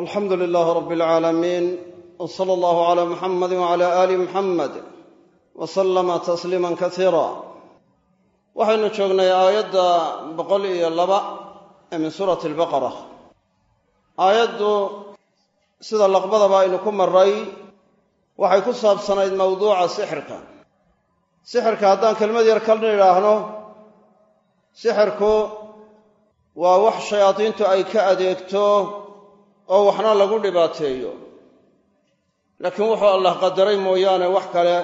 alxamdu lilaah rab alcaalamiin w sala allahu cala muxamadi wcala aali muxamed wa sallama tasliiman kasiira waxaynu joognay aayadda boqol iyo laba ee min suurati albaqara. Aayaddu sida laqbadaba aynu ku maray waxay ku saabsanayd mawduuca sixirka. Sixirka haddaan kelmad yar kalna idhaahno sixirku waa wax shayaadiintu ay ka adeegto oo waxna lagu dhibaateeyo. Laakiin wuxuu allah qadaray mooyaane wax kale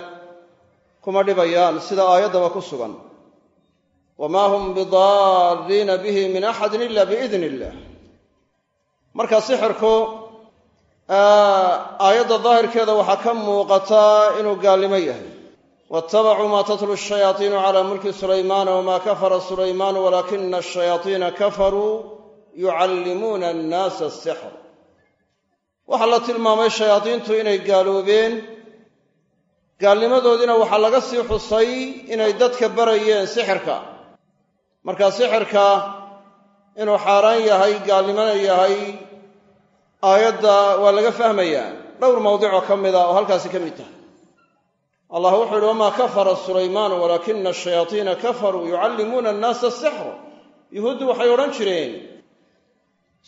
kuma dhibayaan sida aayaddaba ku sugan. Wamaa hum bidaariina bihi min axadin ila biidni illah marka sixirku aayadda daahirkeeda waxaa ka muuqataa inuu gaalnimo yahay. Waattabacuu maa tatlu shayaaiinu cala mulki sulaymaana wamaa kafara sulaymaanu walaakina ashayaaiina kafaruu yucallimuuna annaasa asixr waxaa la tilmaamay shayaadiintu inay gaaloobeen. Gaalnimadoodiina waxaa laga sii xusay inay dadka barayeen sixirka. Marka sixirka inuu xaaraan yahay gaalnimona yahay aayadda waa laga fahmayaa. Dhowr mawdicoo ka mida oo halkaasi ka mid tahay. Allah wuxuu yihi wamaa kafara sulaymaanu walaakina ashayaaiina kafaruu yucallimuuna annaasa asixr yuhuuddu waxay odhan jireen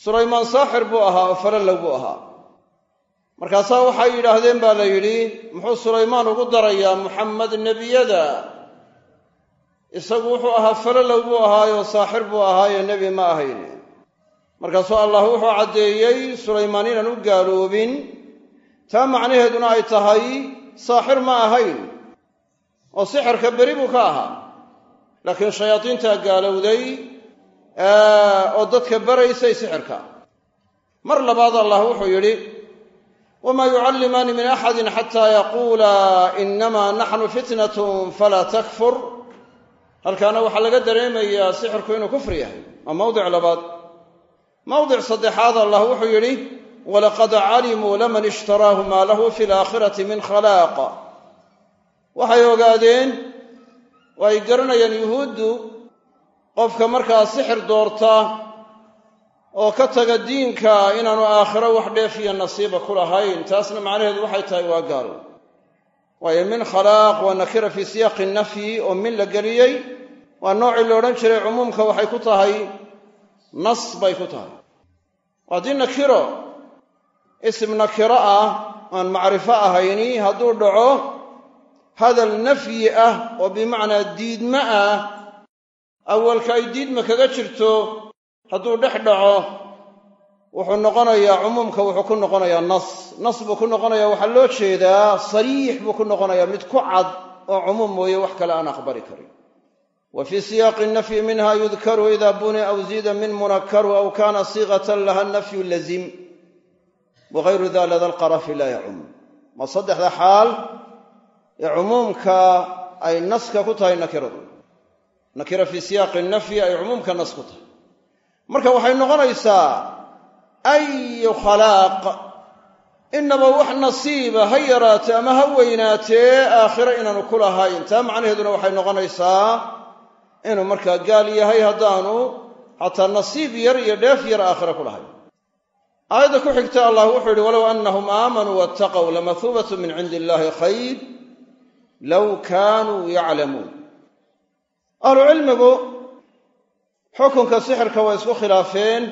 sulaymaan saaxir buu ahaa oo falalow buu ahaa markaasaa waxay yidhaahdeen baa la yidhi muxuu sulaymaan ugu darayaa muxamed nebiyada? Isagu wuxuu ahaa falalow buu ahaayo saaxir buu ahaayo nebi ma ahayn. Markaasuu allah wuxuu caddeeyey sulaymaan inaan u gaaloobin taa macnaheeduna ay tahay saaxir ma ahayn oo sixirka beri buu ka ahaa. Laakiin shayaadiintaa gaalowday oo dadka baraysay sixirka. Mar labaad allah wuxuu yidhi wamaa yucallimaani min axadin xataa yaquulaa inamaa naxnu fitnatun falaa takfur halkaana waxaa laga dareemayaa sixirku inuu kufri yahay waa mawdic labaad mawdic saddexaad allah wuxuu yidhi walaqad calimuu laman ishtaraahu maa lahu fi laakhirati min khalaaq waxay ogaadeen oo ay garanayaan yuhuuddu qofka markaa sixir doorta oo ka taga diinka inaanu aakhiro wax dheefiyo nasiiba ku lahayn taasna macnaheedu waxay tahay waa gaal waayo min khalaaq waa nakira fii siyaaqi nafyi oo min la geliyey waa noocii la odhan jiray cumuumka waxay ku tahay nas bay ku tahay. Haddii nakiro ism nakiro ah aan macrifo ahayni hadduu dhaco hadal nafyi ah oo bimacnaa diidma ah awalka ay diidma kaga jirto hadduu dhex dhaco wuxuu noqonayaa cumuumka wuxuu ku noqonayaa nas. Nas buu ku noqonayaa waxaa loo jeedaa sariix buu ku noqonayaa mid ku cad oo cumuum mooye wax kale aan aqbali karin. Wa fii siyaaqi minha yudkaru ida buni aw ziida min munakaru aw kana siiqatan laha nafyu lazim. Wagayru da lada alqarafi laa yacum. Waa saddexda xaal ee cumuumka ay naska ku tahay nakiradu nakira fii siyaaqi nafyi ay cumuumka nas ku tahay marka waxay noqonaysaa ayu khalaaq inaba wax nasiiba ha yaraatee ama ha weynaatee aakhiro inaanu ku lahayn taa macnaheeduna waxay noqonaysaa inuu markaa gaal yahay haddaanu xataa nasiib yar iyo dheef yar aakhiro ku lahayn aayadda ku xigta allah wuxuu yihi walow anahum aamanuu waataqow lamahuubatu min cindi illaahi khayr low kaanuu yaclamuun. Ahlucilmigu xukunka sixirka waa isku khilaafeen.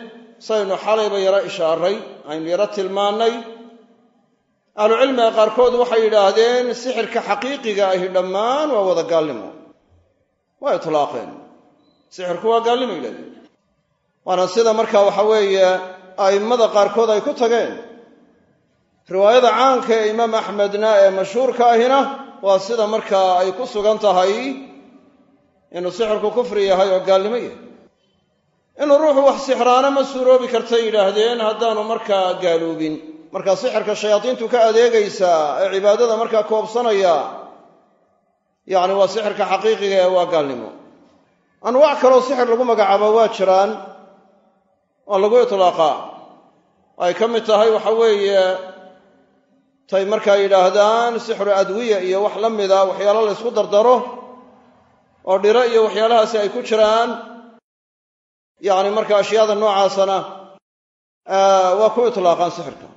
Saynu xalayba yaro ishaaray aynu yaro tilmaannay ahlucilmiga qaarkood waxay yidhaahdeen sixirka xaqiiqiga ahi dhammaan waa wada gaalnimo. Waa itlaaqeen. Sixirku waa gaalnimo yidhahdeen. Waana sida marka waxa weeye a'immada qaarkood ay ku tageen. Riwaayada caanka ee imaam axmedna ee mashhuurka ahina waa sida markaa ay ku sugan tahay inuu sixirku kufri yahay oo gaalnimo yahay inuu ruuxu wax sixraana ma suuroobi kartay yidhaahdeen haddaanu markaa gaaloobin. Markaa sixirka shayaadiintu ka adeegaysaa ee cibaadada markaa koobsanaya yacni waa sixirka xaqiiqiga ee waa gaalnimo. Anwaac kaloo sixir lagu magacaabo waa jiraan oo lagu itlaaqaa ay ka mid tahay waxa weeye tay markaa yidhaahdaan sixru adwiya iyo wax la mida waxyaalo la ysku dardaro oo dhiro iyo waxyaalahaasi ay ku jiraan yacni marka ashyaada noocaasana waa ku itlaaqaan sixirka.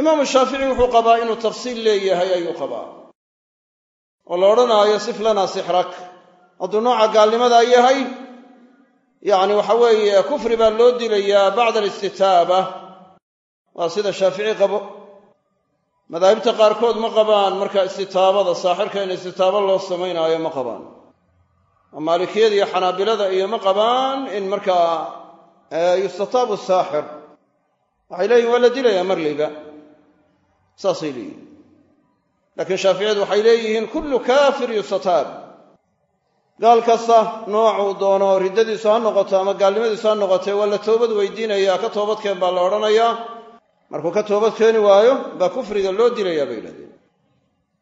Imaamu shaafici wuxuu qabaa inuu tafsiil leeyahay ayuu qabaa. Oo la odhanaayo sif lanaa sixrak. Hadduu nooca gaalnimadaa yahay yacni waxa weeye kufri baa loo dilayaa bacda alistitaaba. Waa sida shaafici qabo. Madaahibta qaarkood ma qabaan marka istitaabada saaxirka in istitaabo loo samaynaayo ma qabaan maalikiyada iyo xanaabilada iyo ma qabaan in markaa yustataabu saaxir. Waxay leeyihiin waa la dilayaa marlayba. Saasay leeyihiin laakiin shaaficiyadu waxay leeyihiin kullu kaafir yustataab gaal kasta noocuu doono riddadiisu ha noqoto ama gaalnimadiisu ha noqotee waa la toobad weydiinayaa ka toobadkeen baa la odhanayaa. Markuu ka toobad keeni waayo baa kufriga loo dilayaa bay yidhahdeen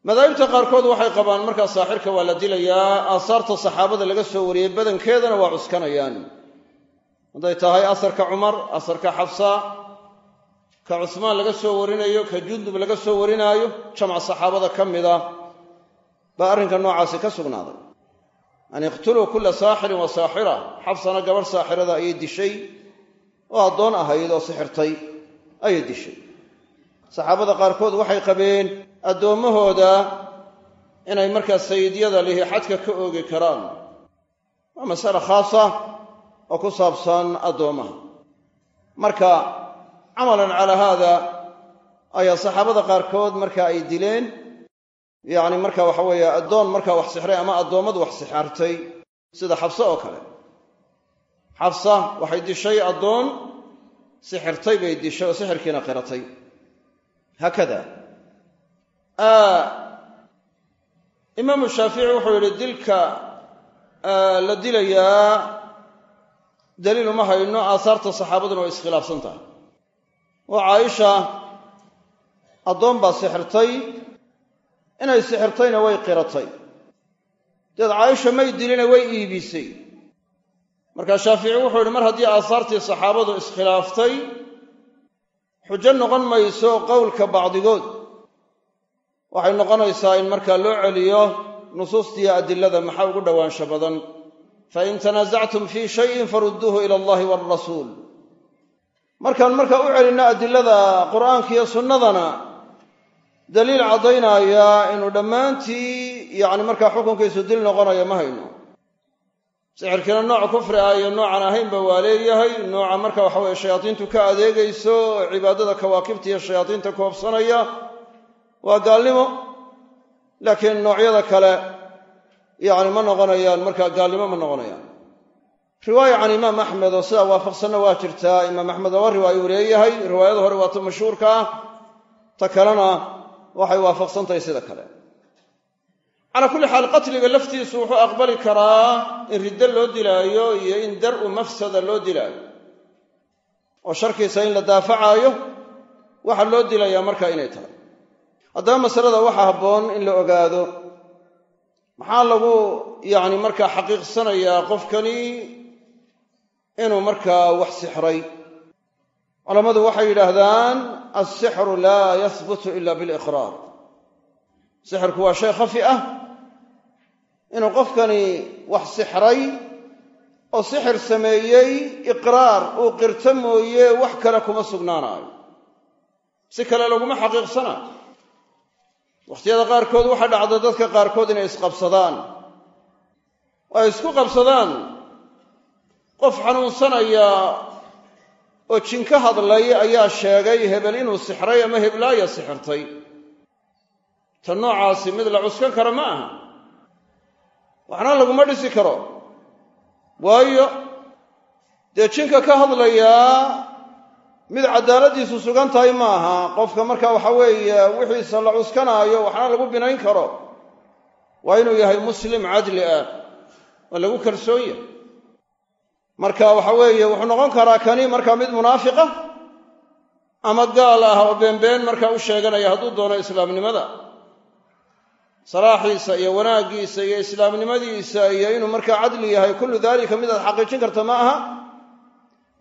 madaahibta qaarkood waxay qabaan markaa saaxirka waa la dilayaa aasaarta saxaabada laga soo wariyey badankeedana waa cuskanayaan. Hadday tahay asarka cumar asarka xafsa ka cusmaan laga soo warinayo ka jundub laga soo warinaayo jamc saxaabada ka mida baa arrinka noocaasi ka sugnaaday. An iqtuluu kulla saaxirin wa saaxira. Xabsana gabadh saaxirada ayay dishay oo addoon ahayd oo sixirtay ayay dishay. Saxaabada qaarkood waxay qabeen addoommahooda inay markaa sayidyada lihi xadka ka oogi karaan. Waa masale khaasa oo ku saabsan addoommaha marka camalan calaa haada ayaa saxaabada qaarkood marka ay dileen. Yacni marka waxa weeye addoon markaa wax sixray ama addoommadu wax sixartay sida xabse oo kale. Xabsa waxay dishay addoon sixirtay bay dishay oo sixirkiina qiratay. Haakada imaamu shaafici wuxuu yidhi dilka la dilayaa daliil uma hayno aasaarta saxaabaduna way iskhilaafsan tahay. Oo caaisha addoon baa sixirtay inay sixirtayna way qiratay. Deed caaisha may diline way iibisay. Markaa shaafici wuxuu yidhi mar haddii aasaartii saxaabadu iskhilaaftay xujo noqon mayso qowlka bacdigood waxay noqonaysaa in markaa loo celiyo nusuustiiyo adilada maxaa ugu dhowaansho badan? Fain tanaasactum fii shayin farudduuhu ila allahi waalrasuul markaan markaa u celinno adilada qur'aanka iyo sunnadana daliil caddaynaya inuu dhammaantii yacni markaa xukunkiisu dil noqonayo ma hayno. Sixirkiina nooc kufri ah iyo noocan ahaynba waa leeyahay. Nooca marka waxa weye shayaadiintu ka adeegayso cibaadada kawaakibta iyo shayaadiinta koobsanaya waa gaalnimo laakiin noocyada kale yacni ma noqonayaan markaa gaalnimo ma noqonayaan. Riwaaya can imaam axmed oo sidaa waafaqsanna waa jirtaa imaam axmed laba riwaayo uu leeyahay. Riwaayada hore waa ta mashhuurka ah. Ta kalena waxay waafaqsantahay sida kale. Calaa kulli xaal qatliga laftiisu wuxuu aqbali karaa in riddo loo dilaayo iyo in dar-u mafsada loo dilaayo. Oo sharkiisa in la daafacaayo waxa loo dilayaa marka inay tahay haddaba masalada waxaa habboon in la ogaado. Maxaa lagu yacni markaa xaqiiqsanayaa qofkani inuu markaa wax sixray? Culammadu waxay yidhaahdaan alsixru laa yahbutu ila biliqraar sixirku waa shay khafi ah. Inuu qofkani wax sixray oo sixir sameeyey iqraar uu qirto mooye wax kale kuma sugnaanaayo si kale laguma xaqiiqsanaayo wakhtiyada qaarkood waxaa dhacda dadka qaarkood inay isqabsadaan. Oo ay isku qabsadaan. Qof xanuunsanaya oo jin ka hadlay ayaa sheegay hebel inuu sixray ama heblaaya sixirtay. Ta noocaasi mid la cuskan kara ma aha. Waxna laguma dhisi karo. Waayo dee jinka ka hadlayaa mid cadaaladiisu sugan tahay ma aha qofka marka waxa weeye wixiisa la cuskanaayo waxna lagu binayn karo. Waa inuu yahay muslim cadli ah oo lagu kalsoon yahay marka waxa weeye wuxuu noqon karaa kani marka mid munaafiqa ama gaal ah oo beenbeen markaa u sheeganaya hadduu doono islaamnimada. Salaaxiisa iyo wanaaggiisa iyo islaamnimadiisa iyo inuu markaa cadli yahay kullu daalika mid aad xaqiijin karta ma aha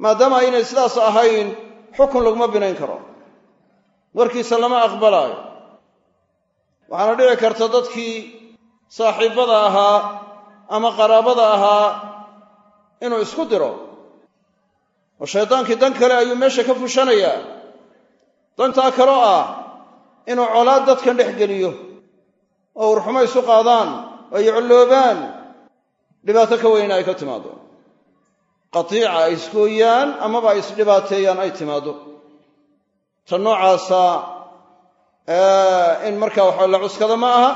maadaama aynay sidaas ahayn xukun laguma binayn karo. Warkiisa lama aqbalaayo. Waxaana dhici karta dadkii saaxiibbada ahaa ama qaraabada ahaa inuu isku diro. Oo shaydaankii dan kale ayuu meesha ka fushanayaa. Dantaa kaloo ah inuu colaad dadkan dhex geliyo oo urxumo isu qaadaan oo ay colloobaan dhibaato ka weyna ay ka timaado qatiica ay isgooyaan amaba ay isdhibaateeyaan ay timaado ta noocaasa in markaa waxa la cuskada ma aha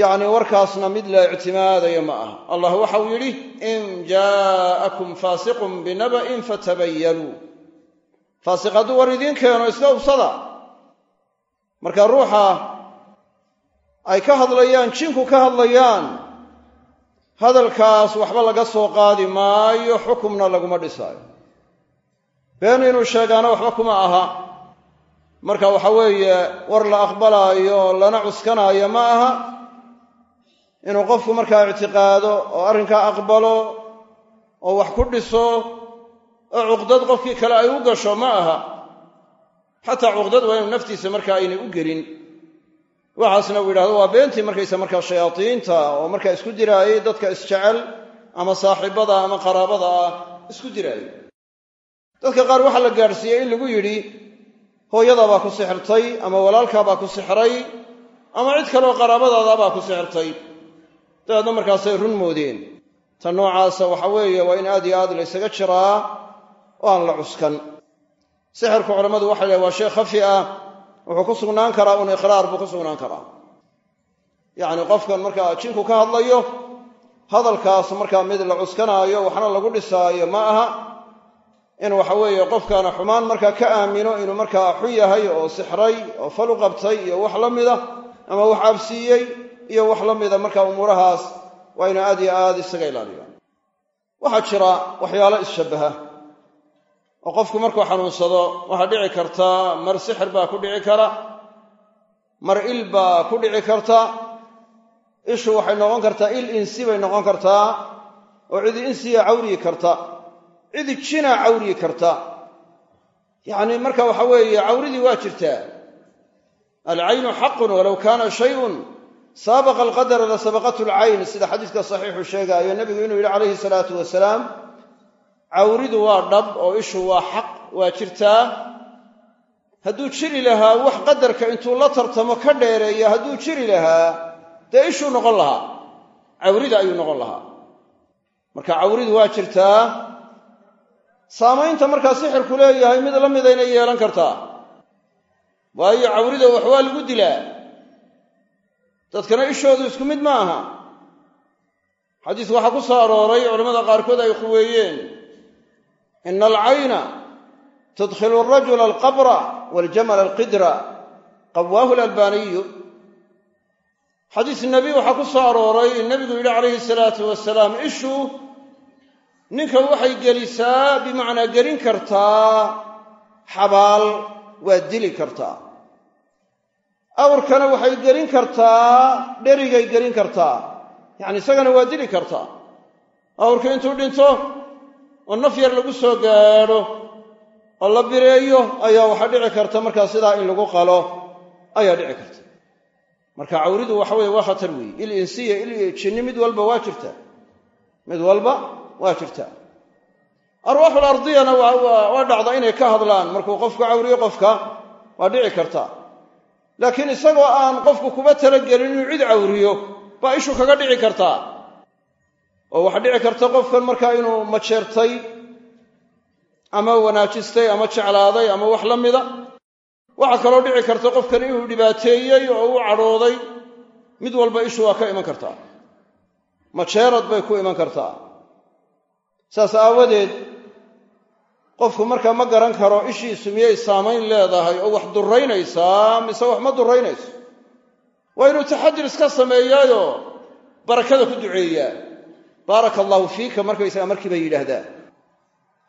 yacni warkaasna mid la ictimaadayo ma aha. Allah waxa uu yidhi in jaa'akum faasiqun binaba'in fatabayanuu faasiq hadduu war idiin keeno iska ubsada marka ruuxa ay ka hadlayaan jinku ka hadlayaan hadalkaas waxba laga soo qaadi maayo xukumna laguma dhisaayo been inuu sheegaana waxba kuma aha. Marka waxa weeye war la aqbalaayo lana cuskanaayo ma aha. Inuu qofku markaa ictiqaado oo arrinkaa aqbalo oo wax ku dhiso oo cuqdad qofkii kale ay u gasho ma aha. Xataa cuqdad waa inu naftiisa markaa aynay u gelin waxaasna uu yidhahdo waa beentii markaysa markaa shayaadiinta oo markaa isku diraayay dadka isjecel ama saaxiibada ama qaraabada ah isku diraayay. Dadka qaar waxaa la gaadhsiiyey in lagu yidhi hooyadaabaa ku sixirtay ama walaalkaabaa ku sixray ama cid kaleoo qaraabadaadaabaa ku sixirtay. Dabeedna markaasay run moodeen. Ta noocaasa waxa weeye waa in aad iyo aad laysaga jiraa oo aan la cuskan. Sixirku culammadu waxay lehy waa shay khafi ah wuxuu ku sugnaan karaa un iqraar buu ku sugnaan karaa. Yacni qofkan markaa jinku ka hadlayo hadalkaas markaa mid la cuskanaayo waxna lagu dhisaayo ma aha in waxa weeye qofkaana xumaan markaa ka aamino inuu markaa xun yahay oo sixray oo fal u qabtay iyo wax la mida ama wax absiiyey iyo wax la mida markaa umuurahaas waa inu aad iyo aad isaga ilaaliyaan waxaa jira waxyaalo isshabbaha oo qofku markuu xanuunsado waxaa dhici karta mar sixir baa ku dhici kara mar il baa ku dhici karta ishu waxay noqon kartaa il insi bay noqon kartaa oo cidi insiya cawriyi karta cidi jina cawriyi karta. Yacni marka waxa weeye cawridii waa jirtaa alcaynu xaqun walow kaana shayun saabaqa alqadara la sabaqatu alcayn sida xadiiska saxiixu sheegaayo nebigu inuu yidhi calayhi salaatu wasalaam cawridu waa dhab oo ishu waa xaq waa jirtaa hadduu jiri lahaa wax qadarka intuu la tartamo ka dheereeya hadduu jiri lahaa dee ishuu noqon lahaa. Cawrida ayuu noqon lahaa. Marka cawridu waa jirtaa saamaynta markaa sixirku leeyahay mid la mida inay yeelan kartaa waayo cawrida wax waa lagu dilaa. Dadkana ishoodu isku mid ma aha. Xadiis waxaa ku soo arooray culamada qaarkood ay quweeyeen ina alcayna tudkhilu arajula alqabra waljamala alqidra qawaahu alalbaaniyu xadiis nebi waxaa ku soo arooray nebigu yidhi calayhi salaatu wasalaam ishu ninka waxay gelisaa bimacnaa gelin kartaa xabaal waa dili kartaa awrkana waxay gelin kartaa dherigay gelin kartaa yacni isagana waa dili kartaa awrka intuu dhinto oo naf yar lagu soo gaadho oo la bireeyo ayaa waxaa dhici karta. Markaa sidaa in lagu qalo ayaa dhici karta. Marka cawridu waxa weye waa khatar weeye. Il insiya il jinni mid walba waa jirta. Mid walba waa jirta. Arwaaxul ardiyana waa dhacda inay ka hadlaan. Markuu qofku cawriyo qofka waa dhici karta. Laakiin isagoo aan qofku kuba talagelin inuu cid cawriyo baa ishu kaga dhici kartaa oo waxaa dhici karta qofkan markaa inuu majeertay ama wanaajistay ama jeclaaday ama wax la mida. Waxaa kaloo dhici karta qofkan inuu dhibaateeyey oo u cadhooday mid walba ishu waa ka iman kartaa. Majeerad bay ku iman kartaa. Saas aawadeed qofku markaa ma garan karo ishiisu miyay saamayn leedahay oo wax duraynaysaa mise wax ma duraynayso waa inuu taxadir iska sameeyaayo barakada ku duceeyaa baaraka allaahu fiika markaysaga markii bay yidhaahdaan.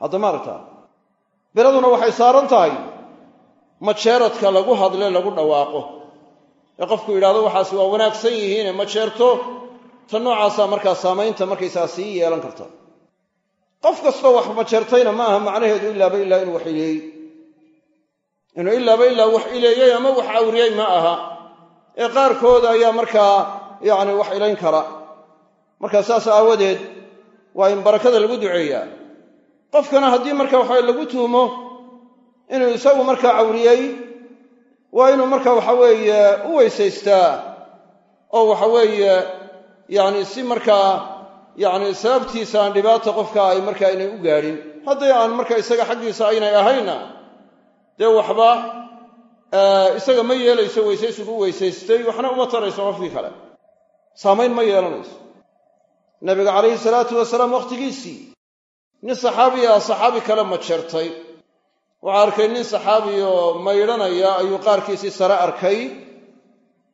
Hadda maaragtaa biladuna waxay saaran tahay majeeradka lagu hadle lagu dhawaaqo. Ee qofku yidhahdo waxaasi waa wanaagsan yihiine majeerto ta noocaasaa markaa saamaynta markaysaga sii yeelan karta qof kastoo wax majeertayna ma aha macnaheedu ilaaba ilaa inuu wax ileeyey inuu ilaaba ilaa wax ileeyey ama wax cawriyey ma aha. Ee qaarkooda ayaa markaa yacni wax ilayn kara marka saas aawadeed waa in barakada lagu duceeyaa. Qofkana haddii marka waxa lagu tuhmo inuu isagu markaa cawriyey waa inuu marka waxa weeye u weysaystaa oo waxa weeye yacni si markaa yacni sababtiisa aan dhibaata qofka ay markaa inay u gaadhin. Hadday aan marka isaga xaggiisa aynay ahayna dee waxba isaga ma yeelayso weysaysigu u weysaystay waxna uma tarayso qofkii kale. Saamayn ma yeelanayso nabiga calayhi salaatu wasalaam wakhtigiisii nin saxaabiya saxaabi kale ma jeertay waxaa arkay nin saxaabi oo maydhanaya ayuu qaarkiisii sare arkay.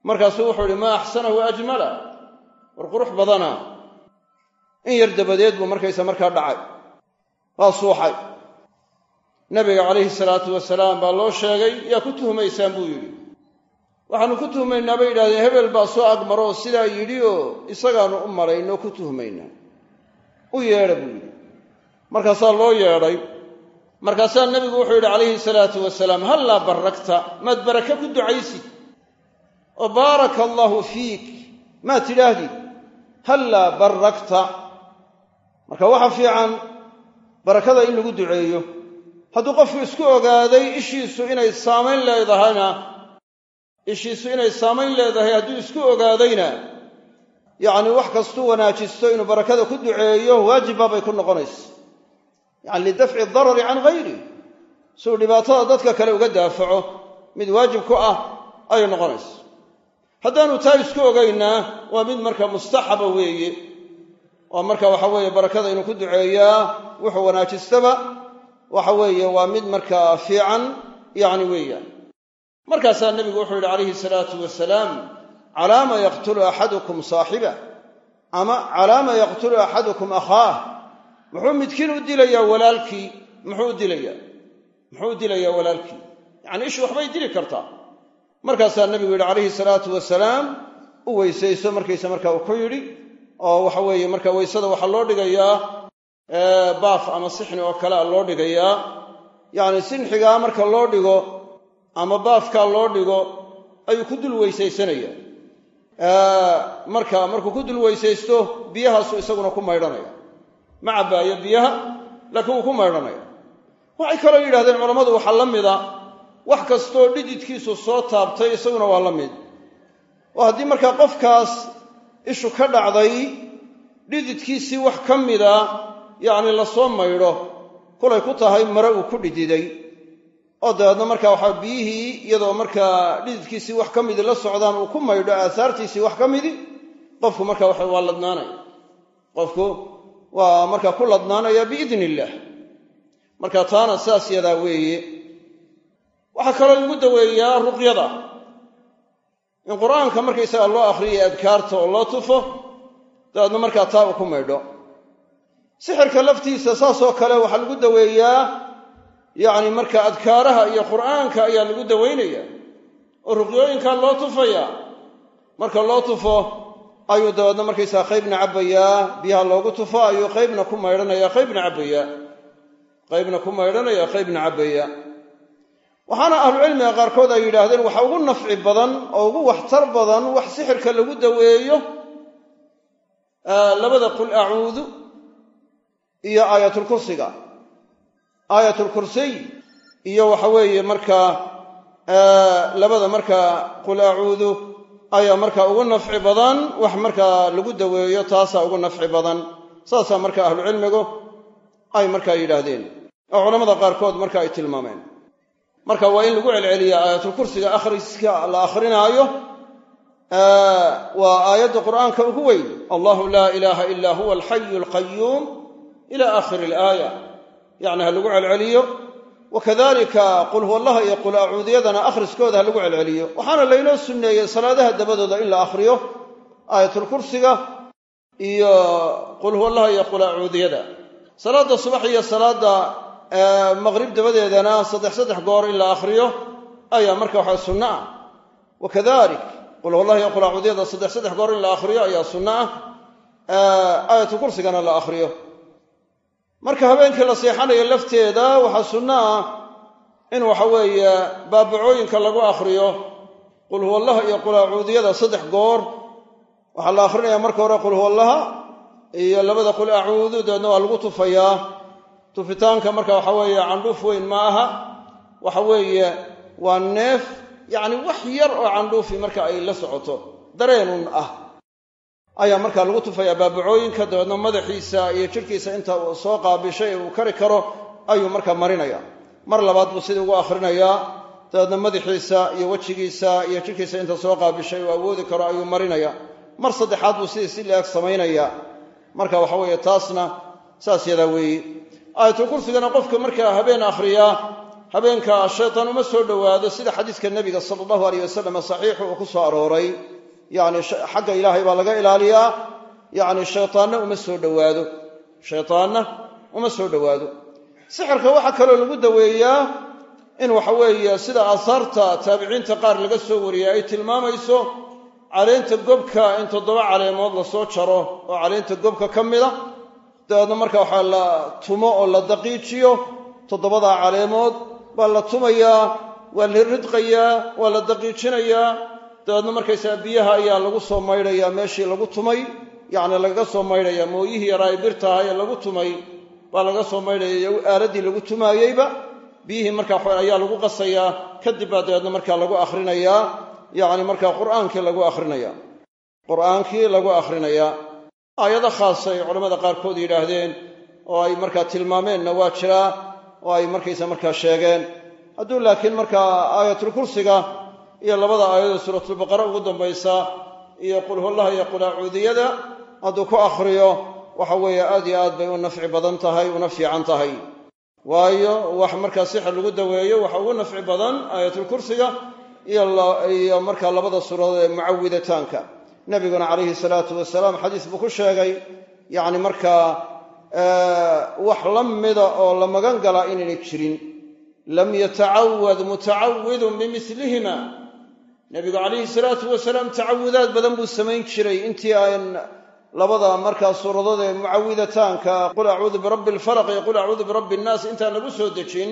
Markaasuu wuxuu ihi maa axsanahu ajmala. War qurux badana. In yar dabadeed buu markaysa markaa dhacay. Waa suuxay. Nabiga calayhi salaatu wasalaam baa loo sheegay yaa ku tuhmaysaan buu yidhi waxaanu ku tuhmaynaa bay yidhahdeen hebel baa soo agmaro oo sidaa yidhi oo isagaanu u malayno ku tuhmaynaa. U yeedha buu yidhi. Markaasaa loo yeedhay markaasaa nebigu wuxuu yidhi calayhi salaatu wasalaam hallaa barrakta maad barake ku ducaysid oo baaraka allaahu fiik. Maad tidhaahdid hallaa barrakta. Marka waxa fiican barakada in lagu duceeyo. Hadduu qofku isku ogaaday ishiisu inay saamayn leedahayna ishiisu inay saamayn leedahay hadduu isku ogaadayna yacni wax kastuu wanaajisto inuu barakada ku duceeyo waajibba bay ku noqonaysa. Yacni lidafci darari can hayri siuu dhibaatada dadka kale uga daafaco mid waajib ku ah ayay noqonaysa. Haddaanu taa isku ogaynaa waa mid marka mustaxaba weeye. Oo marka waxa weeye barakada inuu ku duceeyaa wuxuu wanaajistaba waxa weeye waa mid markaa fiican yacni weeyaan markaasaa nebigu wuxuu yidhi calayhi salaatu wasalaam calaama yaqtulu axadukum saaxiba? Ama calaama yaqtulu axadukum akhaah muxuu midkiin u dilayaa walaalkii? Muxuu u dilayaa? Muxuu u dilayaa walaalkii? Yacni ishu waxbay dili kartaa. Markaasaa nebigu yidhi calayhi salaatu wasalaam u weysayso markaysa markaa uu ku yidhi oo waxa weeye marka weysada waxaa loo dhigayaa baaf ama sixni oo kalea loo dhigayaa. Yacni sinxigaa marka loo dhigo ama baafkaa loo dhigo ayuu ku dul weysaysanaya. Marka markuu ku dul weysaysto biyahaasuu isaguna ku maydhanaya. Ma cabbaayo biyaha laakiin wuu ku maydhanaya. Waxay kaloo yidhahdeen culammadu waxaa la mida wax kastoo dhididkiisu soo taabtay isaguna waa la mid. Oo haddii markaa qofkaas ishu ka dhacday dhididkiisii wax ka mida yacni la soo maydho kulay ku tahay mare uu ku dhididay oo dabeedna markaa waxaa biyihii iyadoo markaa dhididkiisii wax ka midi la socdaan uu ku maydho aahaartiisii wax ka midi qofku marka waxa waa ladnaanaya. Qofku waa markaa ku ladnaanaya biidn illaah marka taana saas yadaa weeye. Waxaa kaloo lagu daweeyaa ruqyada. In qur'aanka markaysaga loo akhriya adkaarta oo loo tufo dabeedna markaa taa uu ku maydho. Sixirka laftiisa saasoo kale waxaa lagu daweeyaa yacni marka adkaaraha iyo qur'aanka ayaa lagu dawaynaya oo ruqyooyinkaa loo tufaya marka loo tufo ayuu dabeedna markaysaa qaybna cabbayaa biyaha loogu tufo ayuu qaybna ku maydhanaya qaybna cabbaya qaybna ku maydhanaya qaybna cabbaya waxaana ahlucilmiga qaarkood ay yidhaahdeen waxa ugu nafci badan oo ugu waxtar badan wax sixirka lagu daweeyo labada qul acuudu iyo aayatulkursiga aayatulkursiy iyo waxa weeye markaa labada markaa qul acuudu ayaa markaa ugu nafci badan wax markaa lagu daweeyo taasaa ugu nafci badan. Saasaa marka ahlucilmigu ay markaa yidhaahdeen. Oo culamada qaarkood marka ay tilmaameen. Marka waa in lagu celceliya aayatulkursiga akhriska la akhrinaayo waa aayadda qur'aanka ugu weyn. Allahu laa ilaaha ilaa huwa alxayu alqayuum ila aakhiri alaaya yacni ha lagu celceliyo wakadalika qul huwa allaha iyo qul acuudiyadana akhriskooda ha lagu celceliyo. Waxaana laynoo sunneeyey salaadaha dabadooda in la akhriyo aayatulkursiga iyo qul huwa allaha iyo qul acuudiyada salaadda subax iyo salaadda maqrib dabadeedana saddex saddex goor in la akhriyo ayaa marka waxaa sunno ah. Wakadalik qul huwa allaha iyo qul acuudiyada saddex saddex goor in la akhriyo ayaa sunno ah aayatulkursigana la akhriyo marka habeenkii la seexanayo lafteeda waxaa sunno ah in waxa weeye baabacooyinka lagu akhriyo. Qul huwa allaha iyo qul acuudiyada saddex goor. Waxaa la akhrinayaa marka hore qul huwa allaha iyo labada qul acuudu dabeedna waa lagu tufayaa. Tufitaanka marka waxa weeye candhuuf weyn ma aha. Waxa weeye waa neef yacni wax yar oo candhuufi marka ay la socoto. Dareenun ah ayaa markaa lagu tufayaa baabacooyinka dabeedna madaxiisa iyo jidhkiisa inta uu soo qaabishay uu kari karo ayuu markaa marinaya mar labaad buu sidii ugu akhrinayaa dabeedna madaxiisa iyo wejigiisa iyo jidhkiisa inta soo qaabishay uu awoodi karo ayuu marinaya mar saddexaad buu sidii si la-eg samaynaya marka waxa weeye taasna saas yadaa weeye aayatul kursigana qofka markaa habeen akhriyaa habeenka shaytaan uma soo dhowaado sida xadiiska nebiga sala allahu aleyh wasalam saxiixu uu ku soo arooray yacni xagga ilaahay baa laga ilaaliyaa. Yacni shaytaanna uma soo dhowaado. Shaytaanna uma soo dhowaado. Sixirka waxaa kaloo lagu daweeyaa in waxa weeye sida aasaarta taabiciinta qaar laga soo wariyey ay tilmaamayso caleenta gobka in toddoba caleemood la soo jaro oo caleenta gobka ka mida dabeedna marka waxaa la tumo oo la daqiijiyo toddobadaa caleemood baa la tumayaa waa la ridqayaa waa la daqiijinayaa dabeedna markaysaa biyaha ayaa lagu soo maydhayaa meeshii lagu tumay yacni lagaga soo maydhaya mooyihii yaraa ay birta ee lagu tumay baa laga soo maydhaya aaladdii lagu tumaayeyba biyihii markaa ayaa lagu qasayaa kadib baa dabeedna markaa lagu akhrinayaa yacni markaa qur'aankii lagu akhrinaya. Qur'aankii lagu akhrinayaa aayado khaasa ay culammada qaarkood yidhaahdeen oo ay markaa tilmaameenna waa jiraa oo ay markaysa markaa sheegeen. Hadduu laakiin markaa aayatulkursiga iyo labada aayadoo suuratulbaqara ugu dambaysa iyo qul hullaha iyo qul acuudiyada hadduu ku akhriyo waxa weeye aad iyo aad bay u nafci badan tahay una fiican tahay. Waayo wax markaa sixir lagu daweeyo waxa ugu nafci badan aayatulkursiga iyo markaa labada suuradood ee mucawidataanka. Nebiguna calayhi salaatu wasalaam xadiis buu ku sheegay yacni markaa wax la mida oo la magan galaa inaynay jirin. Lam yatacawad mutacawidun bimislihima nebigu calayhi salaatu wasalaam tacawudaad badan buu samayn jiray. Intii aan labada markaa suuradood ee mucawidataanka qul acuudu birabbi alfalaq iyo qul acuudu birabbi innaas intaan lagu soo dejin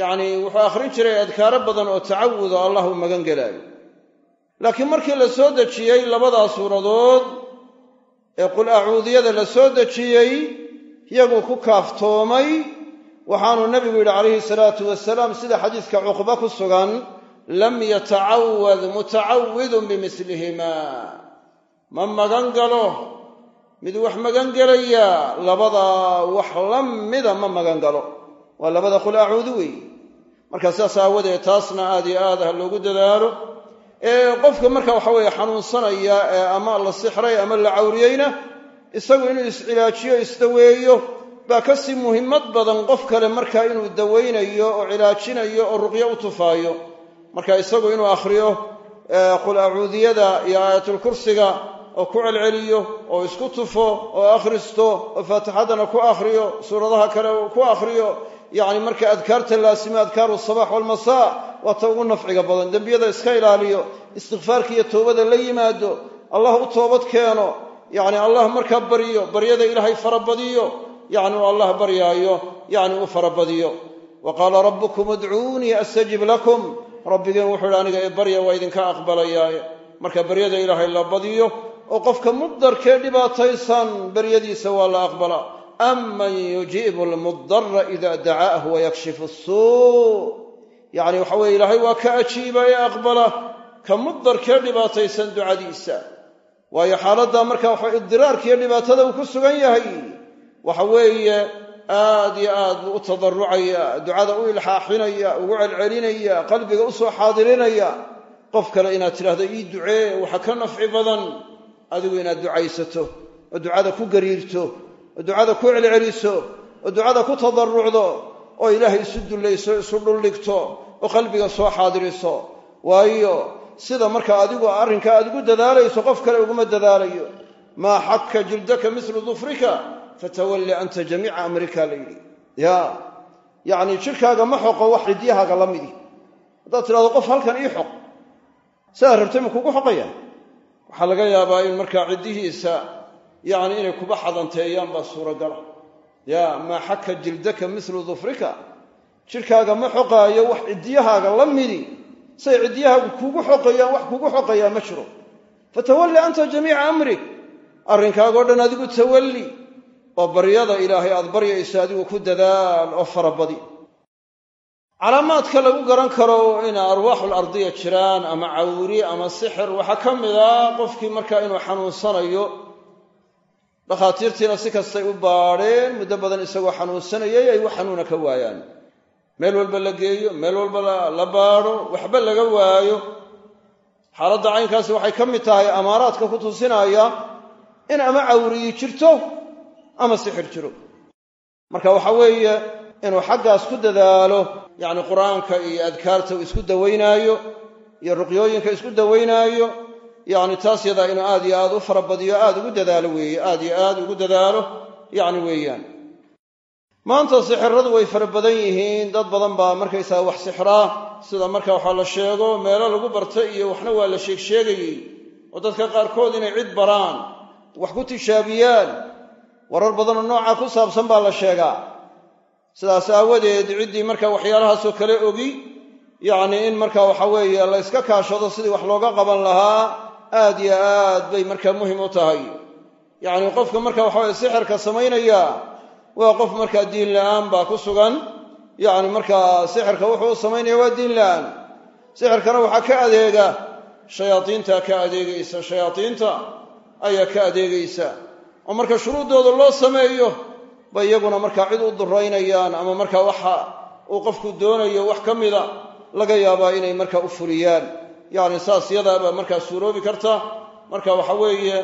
yacni wuxuu akhrin jiray adkaaro badan oo tacawudo allah u magan gelaayo laakiin markii la soo dejiyey labadaa suuradood ee qul acuudiyada la soo dejiyey iyaguu ku kaaftoomay waxaanuu nebigu yidhi calayhi salaatu wasalaam sida xadiiska cuqba ku sugan lam yatacawad mutacawidun bimislihima ma magan galo? Mid wax magan gelaya labadaa wax la mida ma magan galo. Waa labada qul acuudu weeye marka sidaas aawadeed taasna aad iyo aad ha loogu dadaalo. Ee qofka marka waxa weeye xanuunsanaya ee ama la sixray ama la cawriyeyna isagu inuu iscilaajiyo isdaweeyo baa ka sii muhimmad badan qof kale marka inuu dawaynayo oo cilaajinayo oo ruqyo u tufaayo marka isagu inuu akhriyo qul acuudiyada iyo aayatulkursiga oo ku celceliyo oo isku tufo oo akhristo oo faatixadana ku akhriyo suuradaha kale ku akhriyo yacni marka adkaarta laasimo adkaaru sabax walmasaa waa ugu nafciga badan. Dembiyada iska ilaaliyo istikfaarka iyo toobada la yimaado allah u toobad keeno yacni allah markaa baryo baryada ilaahay farabadiyo yacni uu allah baryaayo yacni u farabadiyo. Wa qaala rabbukum udcuunii astajib lakum rabbigeen wuxuu ihi aniga ee barya waa idinka aqbalayaaye marka baryada ilaahay la badiyo oo qofka mudarkee dhibaataysan baryadiisa waa la aqbalaa. Aman yujiibu almudara ida dacaahu wayakshifu asuu yacni waxa weye ilaahay waa ka ajiiba ee aqbala ka mudarkee dhibaataysan ducadiisa. Waayo xaaladda marka waxa idiraarkiiyo dhibaatada uu ku sugan yahay waxa weeye aad iyo aad buu u tadarucaya ducada u ilxaaxinaya ugu celcelinaya qalbiga u soo xaadirinaya. Qof kale inaad tidhahdo ii ducee waxa ka nafci badan. Adigu inaad ducaysato oo ducada ku gariirto oo ducada ku celceliso oo ducada ku tadarucdo oo ilaahay isu dullayso isu dhuldhigto oo qalbiga soo xaadiriso. Waayo sida marka adigu arrinka aad ugu dadaalayso qof kale uguma dadaalayo. Maa xakka jildaka mislu dufrika fatawalli anta jamiica amrika la yidhi. Ya yacni jidhkaaga ma xoqo wax cidyahaaga la midi. Haddaad tidhahdo qof halkan ii xoq sidaad rabtay ma kugu xoqaya waxaa laga yaabaa in markaa ciddihiisa yacni inay kuba xadanteeyaan baa suuragala. Ya maa xaka jildaka milu dufrika? Jidhkaaga ma xoqaayo wax ciddiyahaaga la midi. Say ciddiyahaagu kugu xoqayaan wax kugu xoqayaa ma jiro. Fatawalli anta jamiica amrik. Arrinkaagoo dhan adigu tawalli oo baryada ilaahay aad baryayso adigu ku dadaal oo farabadi calaamaadka lagu garan karo in arwaaxul ardiya jiraan ama cawri ama sixir waxaa ka mid a qofkii markaa inuu xanuunsanayo. Dhakhaatiirtiina si kastay u baadheen muddo badan isagoo xanuunsanayay ay wax xanuuna ka waayaan. Meel walba la geeyo meel walba la baadho waxba laga waayo. Xaaladda caynkaasi waxay ka mid tahay amaaraadka ku tusinaya in ama cawriyi jirto ama sixir jiro. Marka waxa weeye inuu xaggaas ku dadaalo yacni qur'aanka iyo adkaarta uu isku dawaynaayo iyo ruqyooyinka isku dawaynaayo yacni taas yadaa inuu aad iyo aad u farabadiyo aad ugu dadaalo weeye aad iyo aad ugu dadaalo yacni weeyaan. Maanta sixiradu way fara badan yihiin dad badan baa markaysaga wax sixraa sida marka waxaa la sheego meelo lagu barta iyo waxna waa la sheegsheegayey oo dadka qaarkood inay cid baraan wax ku tishaabiyaan warar badanoo noocaa ku saabsan baa la sheegaa. Sidaas aawadeed ciddii marka waxyaalahaasoo kale ogi yacni in marka waxa weeye la yska kaashado sidii wax looga qaban lahaa aad iyo aad bay markaa muhiim u tahay. Yacni qofka marka waxaweye sixirka samaynaya waa qof markaa diin la'aan baa ku sugan. Yacni markaa sixirka wuxuu u samaynaya waa diin la'aan. Sixirkana waxaa ka adeega shayaadiinta ka adeegaysa shayaadiinta ayaa ka adeegaysa oo marka shuruuddooda loo sameeyo bay iyaguna markaa cid u duraynayaan ama markaa waxa uu qofku doonayo wax ka mida laga yaabaa inay markaa u fuliyaan. Yacni saas yadaabaa markaa suuroobi karta. Marka waxa weeye